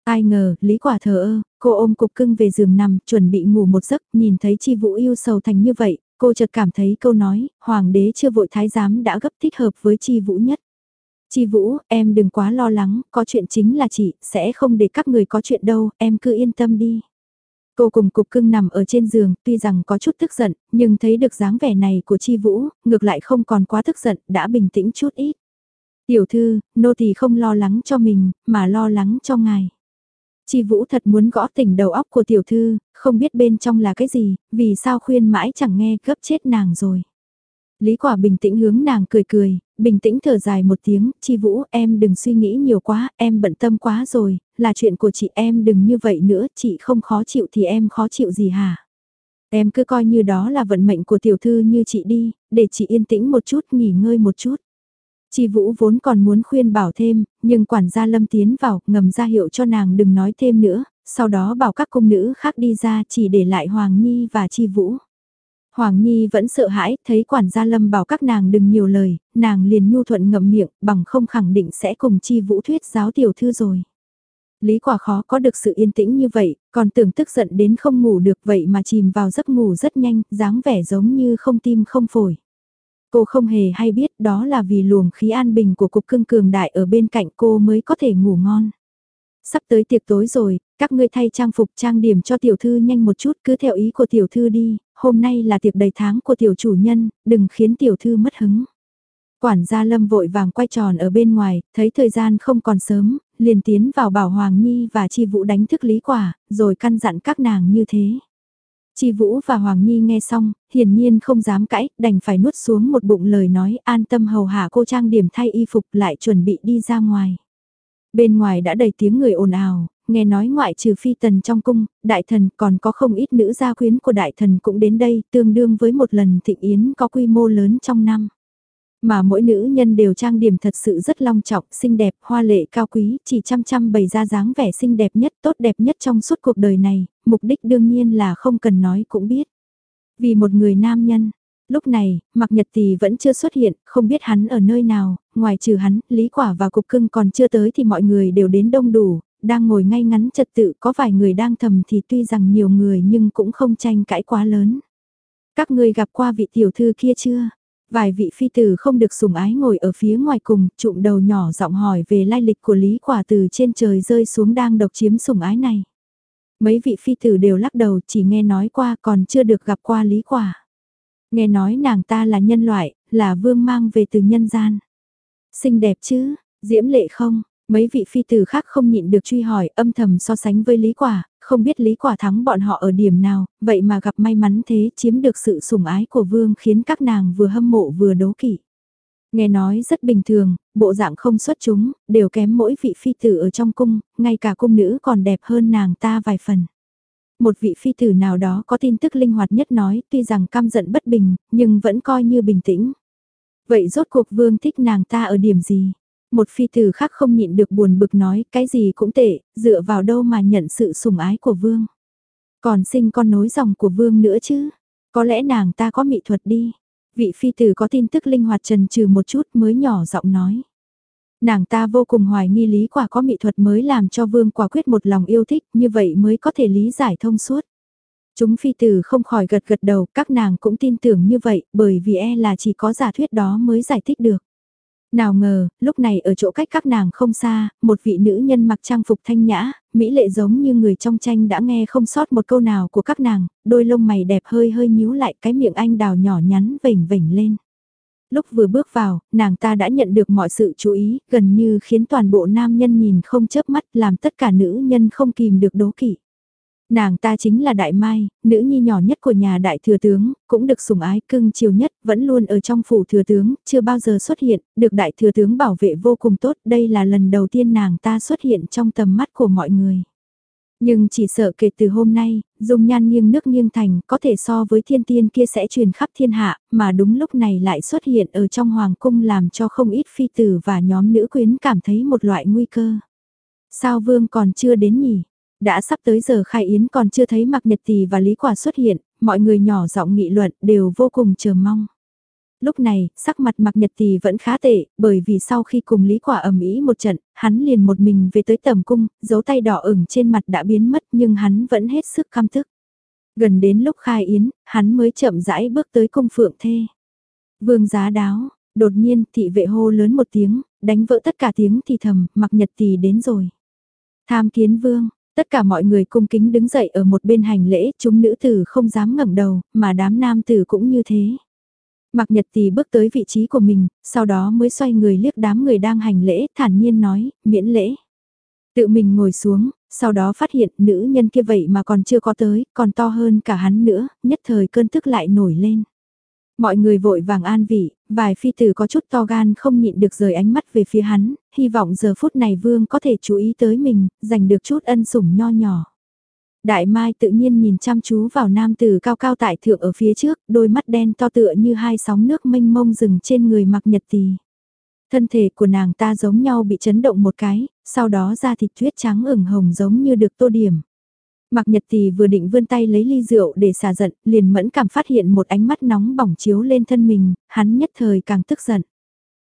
Ai ngờ, Lý Quả thờ ơ, cô ôm cục cưng về giường nằm, chuẩn bị ngủ một giấc, nhìn thấy Chi Vũ yêu sầu thành như vậy, cô chợt cảm thấy câu nói, Hoàng đế chưa vội thái giám đã gấp thích hợp với Chi Vũ nhất. Chi Vũ, em đừng quá lo lắng, có chuyện chính là chị, sẽ không để các người có chuyện đâu, em cứ yên tâm đi. Cô cùng cục cưng nằm ở trên giường, tuy rằng có chút tức giận, nhưng thấy được dáng vẻ này của Chi Vũ, ngược lại không còn quá tức giận, đã bình tĩnh chút ít. Tiểu thư, nô tỳ không lo lắng cho mình, mà lo lắng cho ngài. Chi Vũ thật muốn gõ tỉnh đầu óc của tiểu thư, không biết bên trong là cái gì, vì sao khuyên mãi chẳng nghe gấp chết nàng rồi. Lý quả bình tĩnh hướng nàng cười cười, bình tĩnh thở dài một tiếng, chi vũ em đừng suy nghĩ nhiều quá, em bận tâm quá rồi, là chuyện của chị em đừng như vậy nữa, chị không khó chịu thì em khó chịu gì hả? Em cứ coi như đó là vận mệnh của tiểu thư như chị đi, để chị yên tĩnh một chút, nghỉ ngơi một chút. Chi Vũ vốn còn muốn khuyên bảo thêm, nhưng quản gia Lâm tiến vào, ngầm ra hiệu cho nàng đừng nói thêm nữa, sau đó bảo các cung nữ khác đi ra chỉ để lại Hoàng Nhi và Chi Vũ. Hoàng Nhi vẫn sợ hãi, thấy quản gia Lâm bảo các nàng đừng nhiều lời, nàng liền nhu thuận ngậm miệng, bằng không khẳng định sẽ cùng chi vũ thuyết giáo tiểu thư rồi. Lý quả khó có được sự yên tĩnh như vậy, còn tưởng tức giận đến không ngủ được vậy mà chìm vào giấc ngủ rất nhanh, dáng vẻ giống như không tim không phổi. Cô không hề hay biết đó là vì luồng khí an bình của cục cưng cường đại ở bên cạnh cô mới có thể ngủ ngon. Sắp tới tiệc tối rồi, các ngươi thay trang phục trang điểm cho tiểu thư nhanh một chút cứ theo ý của tiểu thư đi, hôm nay là tiệc đầy tháng của tiểu chủ nhân, đừng khiến tiểu thư mất hứng. Quản gia Lâm vội vàng quay tròn ở bên ngoài, thấy thời gian không còn sớm, liền tiến vào bảo Hoàng Nhi và Chi Vũ đánh thức lý quả, rồi căn dặn các nàng như thế. Chi Vũ và Hoàng Nhi nghe xong, hiển nhiên không dám cãi, đành phải nuốt xuống một bụng lời nói an tâm hầu hạ cô trang điểm thay y phục lại chuẩn bị đi ra ngoài. Bên ngoài đã đầy tiếng người ồn ào, nghe nói ngoại trừ phi tần trong cung, đại thần còn có không ít nữ gia quyến của đại thần cũng đến đây, tương đương với một lần thịnh yến có quy mô lớn trong năm. Mà mỗi nữ nhân đều trang điểm thật sự rất long trọng, xinh đẹp, hoa lệ cao quý, chỉ chăm chăm bày ra dáng vẻ xinh đẹp nhất, tốt đẹp nhất trong suốt cuộc đời này, mục đích đương nhiên là không cần nói cũng biết. Vì một người nam nhân, Lúc này, Mạc Nhật Tì vẫn chưa xuất hiện, không biết hắn ở nơi nào, ngoài trừ hắn, Lý Quả và Cục Cưng còn chưa tới thì mọi người đều đến đông đủ, đang ngồi ngay ngắn trật tự có vài người đang thầm thì tuy rằng nhiều người nhưng cũng không tranh cãi quá lớn. Các ngươi gặp qua vị tiểu thư kia chưa? Vài vị phi tử không được sủng ái ngồi ở phía ngoài cùng, trụm đầu nhỏ giọng hỏi về lai lịch của Lý Quả từ trên trời rơi xuống đang độc chiếm sủng ái này. Mấy vị phi tử đều lắc đầu chỉ nghe nói qua còn chưa được gặp qua Lý Quả. Nghe nói nàng ta là nhân loại, là vương mang về từ nhân gian. Xinh đẹp chứ, diễm lệ không, mấy vị phi tử khác không nhịn được truy hỏi âm thầm so sánh với Lý Quả, không biết Lý Quả thắng bọn họ ở điểm nào, vậy mà gặp may mắn thế chiếm được sự sủng ái của vương khiến các nàng vừa hâm mộ vừa đố kỵ. Nghe nói rất bình thường, bộ dạng không xuất chúng, đều kém mỗi vị phi tử ở trong cung, ngay cả cung nữ còn đẹp hơn nàng ta vài phần. Một vị phi tử nào đó có tin tức linh hoạt nhất nói, tuy rằng căm giận bất bình, nhưng vẫn coi như bình tĩnh. Vậy rốt cuộc vương thích nàng ta ở điểm gì? Một phi tử khác không nhịn được buồn bực nói cái gì cũng tệ, dựa vào đâu mà nhận sự sủng ái của vương. Còn sinh con nối dòng của vương nữa chứ, có lẽ nàng ta có mỹ thuật đi. Vị phi tử có tin tức linh hoạt trần trừ một chút mới nhỏ giọng nói. Nàng ta vô cùng hoài nghi lý quả có mỹ thuật mới làm cho vương quả quyết một lòng yêu thích như vậy mới có thể lý giải thông suốt. Chúng phi tử không khỏi gật gật đầu, các nàng cũng tin tưởng như vậy, bởi vì e là chỉ có giả thuyết đó mới giải thích được. Nào ngờ, lúc này ở chỗ cách các nàng không xa, một vị nữ nhân mặc trang phục thanh nhã, mỹ lệ giống như người trong tranh đã nghe không sót một câu nào của các nàng, đôi lông mày đẹp hơi hơi nhíu lại cái miệng anh đào nhỏ nhắn vểnh vểnh lên. Lúc vừa bước vào, nàng ta đã nhận được mọi sự chú ý, gần như khiến toàn bộ nam nhân nhìn không chớp mắt làm tất cả nữ nhân không kìm được đố kỵ. Nàng ta chính là Đại Mai, nữ nhi nhỏ nhất của nhà đại thừa tướng, cũng được sủng ái cưng chiều nhất, vẫn luôn ở trong phủ thừa tướng, chưa bao giờ xuất hiện, được đại thừa tướng bảo vệ vô cùng tốt, đây là lần đầu tiên nàng ta xuất hiện trong tầm mắt của mọi người. Nhưng chỉ sợ kể từ hôm nay, dung nhan nghiêng nước nghiêng thành có thể so với thiên tiên kia sẽ truyền khắp thiên hạ, mà đúng lúc này lại xuất hiện ở trong hoàng cung làm cho không ít phi tử và nhóm nữ quyến cảm thấy một loại nguy cơ. Sao vương còn chưa đến nhỉ? Đã sắp tới giờ khai yến còn chưa thấy Mạc Nhật Tì và Lý Quả xuất hiện, mọi người nhỏ giọng nghị luận đều vô cùng chờ mong. Lúc này, sắc mặt Mạc Nhật Tì vẫn khá tệ, bởi vì sau khi cùng Lý Quả ẩm ý một trận, hắn liền một mình về tới tầm cung, dấu tay đỏ ửng trên mặt đã biến mất nhưng hắn vẫn hết sức căm tức. Gần đến lúc khai yến, hắn mới chậm rãi bước tới cung phượng thê. Vương giá đáo, đột nhiên thị vệ hô lớn một tiếng, đánh vỡ tất cả tiếng thì thầm, Mạc Nhật Tì đến rồi. Tham kiến vương, Tất cả mọi người cung kính đứng dậy ở một bên hành lễ, chúng nữ tử không dám ngẩng đầu, mà đám nam tử cũng như thế. Mạc Nhật Tì bước tới vị trí của mình, sau đó mới xoay người liếc đám người đang hành lễ, thản nhiên nói, miễn lễ. Tự mình ngồi xuống, sau đó phát hiện nữ nhân kia vậy mà còn chưa có tới, còn to hơn cả hắn nữa, nhất thời cơn tức lại nổi lên. Mọi người vội vàng an vị, vài phi tử có chút to gan không nhịn được rời ánh mắt về phía hắn, hy vọng giờ phút này vương có thể chú ý tới mình, giành được chút ân sủng nho nhỏ. Đại Mai tự nhiên nhìn chăm chú vào nam tử cao cao tại thượng ở phía trước, đôi mắt đen to tựa như hai sóng nước mênh mông rừng trên người mặc nhật tì. Thân thể của nàng ta giống nhau bị chấn động một cái, sau đó da thịt tuyết trắng ửng hồng giống như được tô điểm. Mạc Nhật Tì vừa định vươn tay lấy ly rượu để xả giận, liền mẫn cảm phát hiện một ánh mắt nóng bỏng chiếu lên thân mình, hắn nhất thời càng tức giận.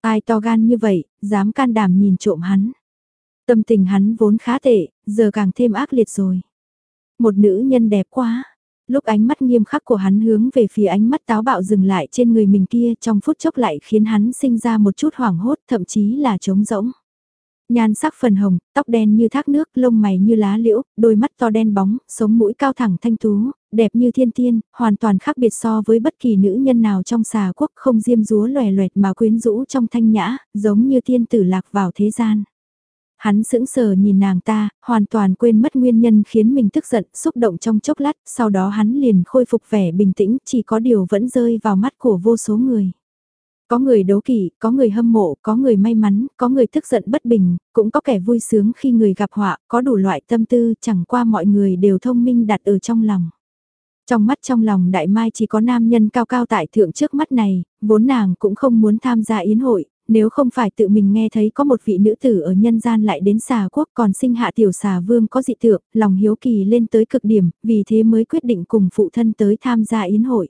Ai to gan như vậy, dám can đảm nhìn trộm hắn. Tâm tình hắn vốn khá tệ, giờ càng thêm ác liệt rồi. Một nữ nhân đẹp quá. Lúc ánh mắt nghiêm khắc của hắn hướng về phía ánh mắt táo bạo dừng lại trên người mình kia trong phút chốc lại khiến hắn sinh ra một chút hoảng hốt thậm chí là trống rỗng. Nhan sắc phần hồng, tóc đen như thác nước, lông mày như lá liễu, đôi mắt to đen bóng, sống mũi cao thẳng thanh tú, đẹp như thiên tiên, hoàn toàn khác biệt so với bất kỳ nữ nhân nào trong xà quốc không diêm dúa lòe loẹt mà quyến rũ trong thanh nhã, giống như tiên tử lạc vào thế gian. Hắn sững sờ nhìn nàng ta, hoàn toàn quên mất nguyên nhân khiến mình tức giận, xúc động trong chốc lát, sau đó hắn liền khôi phục vẻ bình tĩnh, chỉ có điều vẫn rơi vào mắt của vô số người. Có người đố kỵ, có người hâm mộ, có người may mắn, có người tức giận bất bình, cũng có kẻ vui sướng khi người gặp họa, có đủ loại tâm tư, chẳng qua mọi người đều thông minh đặt ở trong lòng. Trong mắt trong lòng đại mai chỉ có nam nhân cao cao tại thượng trước mắt này, vốn nàng cũng không muốn tham gia yến hội, nếu không phải tự mình nghe thấy có một vị nữ tử ở nhân gian lại đến xà quốc còn sinh hạ tiểu xà vương có dị tượng, lòng hiếu kỳ lên tới cực điểm, vì thế mới quyết định cùng phụ thân tới tham gia yến hội.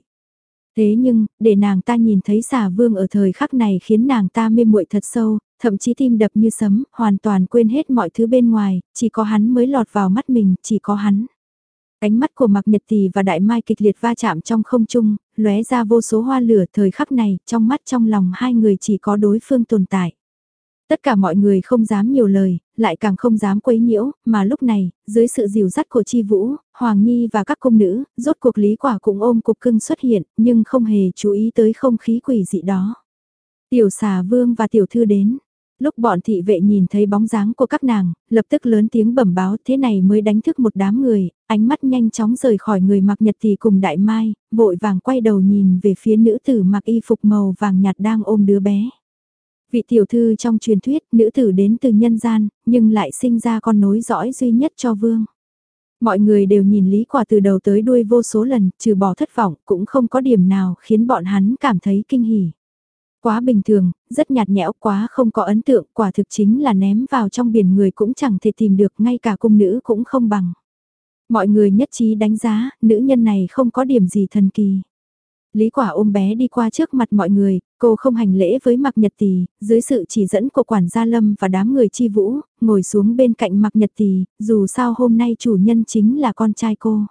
Thế nhưng, để nàng ta nhìn thấy xà vương ở thời khắc này khiến nàng ta mê muội thật sâu, thậm chí tim đập như sấm, hoàn toàn quên hết mọi thứ bên ngoài, chỉ có hắn mới lọt vào mắt mình, chỉ có hắn. Ánh mắt của Mạc Nhật Tì và Đại Mai kịch liệt va chạm trong không trung, lóe ra vô số hoa lửa thời khắc này, trong mắt trong lòng hai người chỉ có đối phương tồn tại. Tất cả mọi người không dám nhiều lời, lại càng không dám quấy nhiễu, mà lúc này, dưới sự dìu dắt của Chi Vũ, Hoàng Nhi và các công nữ, rốt cuộc Lý Quả cũng ôm cục cưng xuất hiện, nhưng không hề chú ý tới không khí quỷ dị đó. Tiểu xà vương và tiểu thư đến. Lúc bọn thị vệ nhìn thấy bóng dáng của các nàng, lập tức lớn tiếng bẩm báo thế này mới đánh thức một đám người, ánh mắt nhanh chóng rời khỏi người mặc nhật thì cùng đại mai, vội vàng quay đầu nhìn về phía nữ tử mặc y phục màu vàng nhạt đang ôm đứa bé. Vị tiểu thư trong truyền thuyết, nữ tử đến từ nhân gian, nhưng lại sinh ra con nối dõi duy nhất cho vương. Mọi người đều nhìn Lý Quả từ đầu tới đuôi vô số lần, trừ bỏ thất vọng, cũng không có điểm nào khiến bọn hắn cảm thấy kinh hỉ. Quá bình thường, rất nhạt nhẽo quá không có ấn tượng, quả thực chính là ném vào trong biển người cũng chẳng thể tìm được, ngay cả cung nữ cũng không bằng. Mọi người nhất trí đánh giá, nữ nhân này không có điểm gì thần kỳ. Lý quả ôm bé đi qua trước mặt mọi người, cô không hành lễ với Mạc Nhật Tì, dưới sự chỉ dẫn của quản gia Lâm và đám người chi vũ, ngồi xuống bên cạnh Mạc Nhật Tì, dù sao hôm nay chủ nhân chính là con trai cô.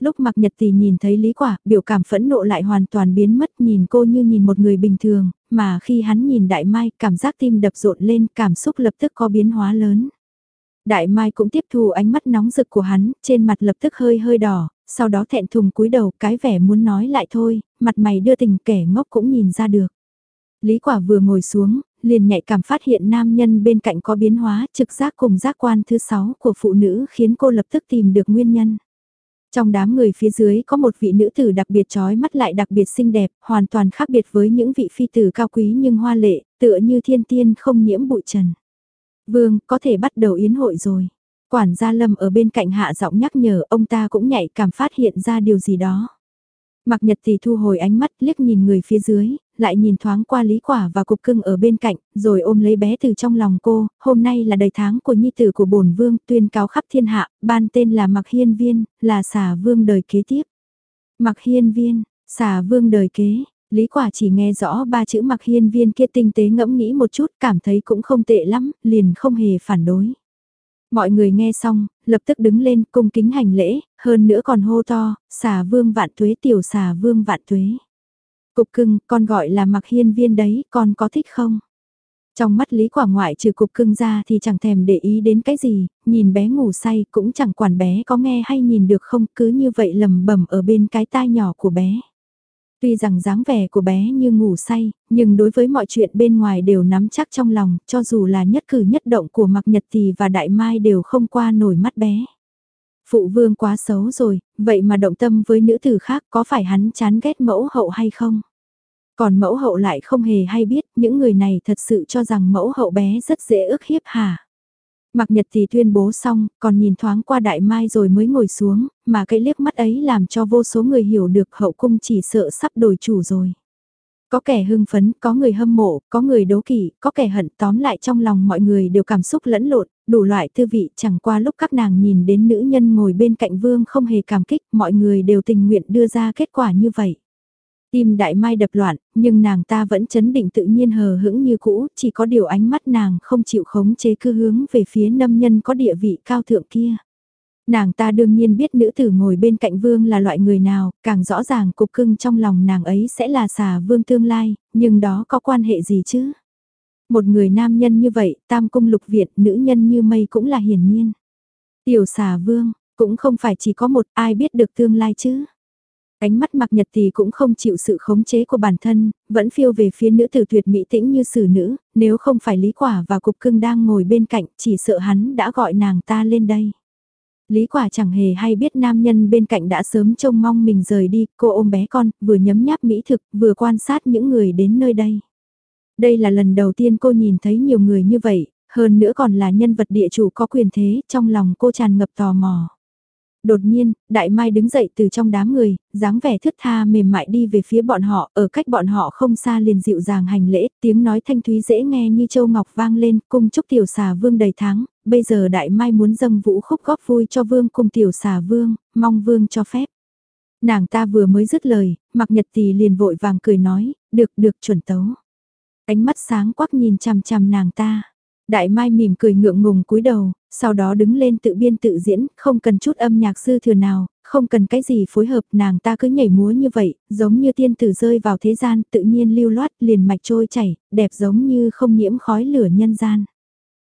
Lúc Mạc Nhật Tì nhìn thấy Lý Quả, biểu cảm phẫn nộ lại hoàn toàn biến mất nhìn cô như nhìn một người bình thường, mà khi hắn nhìn Đại Mai, cảm giác tim đập rộn lên, cảm xúc lập tức có biến hóa lớn. Đại Mai cũng tiếp thu ánh mắt nóng rực của hắn, trên mặt lập tức hơi hơi đỏ, sau đó thẹn thùng cúi đầu cái vẻ muốn nói lại thôi, mặt mày đưa tình kẻ ngốc cũng nhìn ra được. Lý quả vừa ngồi xuống, liền nhạy cảm phát hiện nam nhân bên cạnh có biến hóa trực giác cùng giác quan thứ sáu của phụ nữ khiến cô lập tức tìm được nguyên nhân. Trong đám người phía dưới có một vị nữ tử đặc biệt trói mắt lại đặc biệt xinh đẹp, hoàn toàn khác biệt với những vị phi tử cao quý nhưng hoa lệ, tựa như thiên tiên không nhiễm bụi trần. Vương, có thể bắt đầu yến hội rồi. Quản gia Lâm ở bên cạnh hạ giọng nhắc nhở ông ta cũng nhạy cảm phát hiện ra điều gì đó. Mặc nhật thì thu hồi ánh mắt liếc nhìn người phía dưới, lại nhìn thoáng qua lý quả và cục cưng ở bên cạnh, rồi ôm lấy bé từ trong lòng cô, hôm nay là đầy tháng của nhi tử của bổn vương, tuyên cáo khắp thiên hạ, ban tên là Mặc Hiên Viên, là xà vương đời kế tiếp. Mặc Hiên Viên, xà vương đời kế, Lý quả chỉ nghe rõ ba chữ Mặc Hiên Viên kia tinh tế ngẫm nghĩ một chút, cảm thấy cũng không tệ lắm, liền không hề phản đối. Mọi người nghe xong, lập tức đứng lên cung kính hành lễ, hơn nữa còn hô to, xà vương vạn tuế tiểu xà vương vạn tuế. Cục cưng, con gọi là mặc hiên viên đấy, con có thích không? Trong mắt Lý Quả ngoại trừ cục cưng ra thì chẳng thèm để ý đến cái gì, nhìn bé ngủ say cũng chẳng quản bé có nghe hay nhìn được không cứ như vậy lầm bẩm ở bên cái tai nhỏ của bé. Tuy rằng dáng vẻ của bé như ngủ say, nhưng đối với mọi chuyện bên ngoài đều nắm chắc trong lòng, cho dù là nhất cử nhất động của Mạc Nhật thì và Đại Mai đều không qua nổi mắt bé. Phụ vương quá xấu rồi, vậy mà động tâm với nữ tử khác có phải hắn chán ghét mẫu hậu hay không? Còn mẫu hậu lại không hề hay biết, những người này thật sự cho rằng mẫu hậu bé rất dễ ức hiếp hả? Mạc nhật thì tuyên bố xong, còn nhìn thoáng qua đại mai rồi mới ngồi xuống, mà cái liếc mắt ấy làm cho vô số người hiểu được hậu cung chỉ sợ sắp đổi chủ rồi. Có kẻ hưng phấn, có người hâm mộ, có người đố kỵ, có kẻ hận tóm lại trong lòng mọi người đều cảm xúc lẫn lộn, đủ loại tư vị chẳng qua lúc các nàng nhìn đến nữ nhân ngồi bên cạnh vương không hề cảm kích, mọi người đều tình nguyện đưa ra kết quả như vậy. Tim đại mai đập loạn, nhưng nàng ta vẫn chấn định tự nhiên hờ hững như cũ, chỉ có điều ánh mắt nàng không chịu khống chế cứ hướng về phía nâm nhân có địa vị cao thượng kia. Nàng ta đương nhiên biết nữ tử ngồi bên cạnh vương là loại người nào, càng rõ ràng cục cưng trong lòng nàng ấy sẽ là xà vương tương lai, nhưng đó có quan hệ gì chứ? Một người nam nhân như vậy, tam cung lục viện, nữ nhân như mây cũng là hiển nhiên. Tiểu xà vương, cũng không phải chỉ có một ai biết được tương lai chứ? Ánh mắt mặc nhật thì cũng không chịu sự khống chế của bản thân, vẫn phiêu về phía nữ tử tuyệt mỹ tĩnh như xử nữ, nếu không phải Lý Quả và Cục Cưng đang ngồi bên cạnh, chỉ sợ hắn đã gọi nàng ta lên đây. Lý Quả chẳng hề hay biết nam nhân bên cạnh đã sớm trông mong mình rời đi, cô ôm bé con, vừa nhấm nháp mỹ thực, vừa quan sát những người đến nơi đây. Đây là lần đầu tiên cô nhìn thấy nhiều người như vậy, hơn nữa còn là nhân vật địa chủ có quyền thế, trong lòng cô tràn ngập tò mò. Đột nhiên, Đại Mai đứng dậy từ trong đám người, dáng vẻ thướt tha mềm mại đi về phía bọn họ, ở cách bọn họ không xa liền dịu dàng hành lễ, tiếng nói thanh thúy dễ nghe như châu ngọc vang lên, cung chúc tiểu xà vương đầy tháng, bây giờ Đại Mai muốn dâng vũ khúc góp vui cho vương cùng tiểu xà vương, mong vương cho phép. Nàng ta vừa mới dứt lời, mặc nhật tỳ liền vội vàng cười nói, được được chuẩn tấu. Ánh mắt sáng quắc nhìn chằm chằm nàng ta. Đại Mai mỉm cười ngượng ngùng cúi đầu, sau đó đứng lên tự biên tự diễn, không cần chút âm nhạc sư thừa nào, không cần cái gì phối hợp, nàng ta cứ nhảy múa như vậy, giống như tiên tử rơi vào thế gian, tự nhiên lưu loát, liền mạch trôi chảy, đẹp giống như không nhiễm khói lửa nhân gian.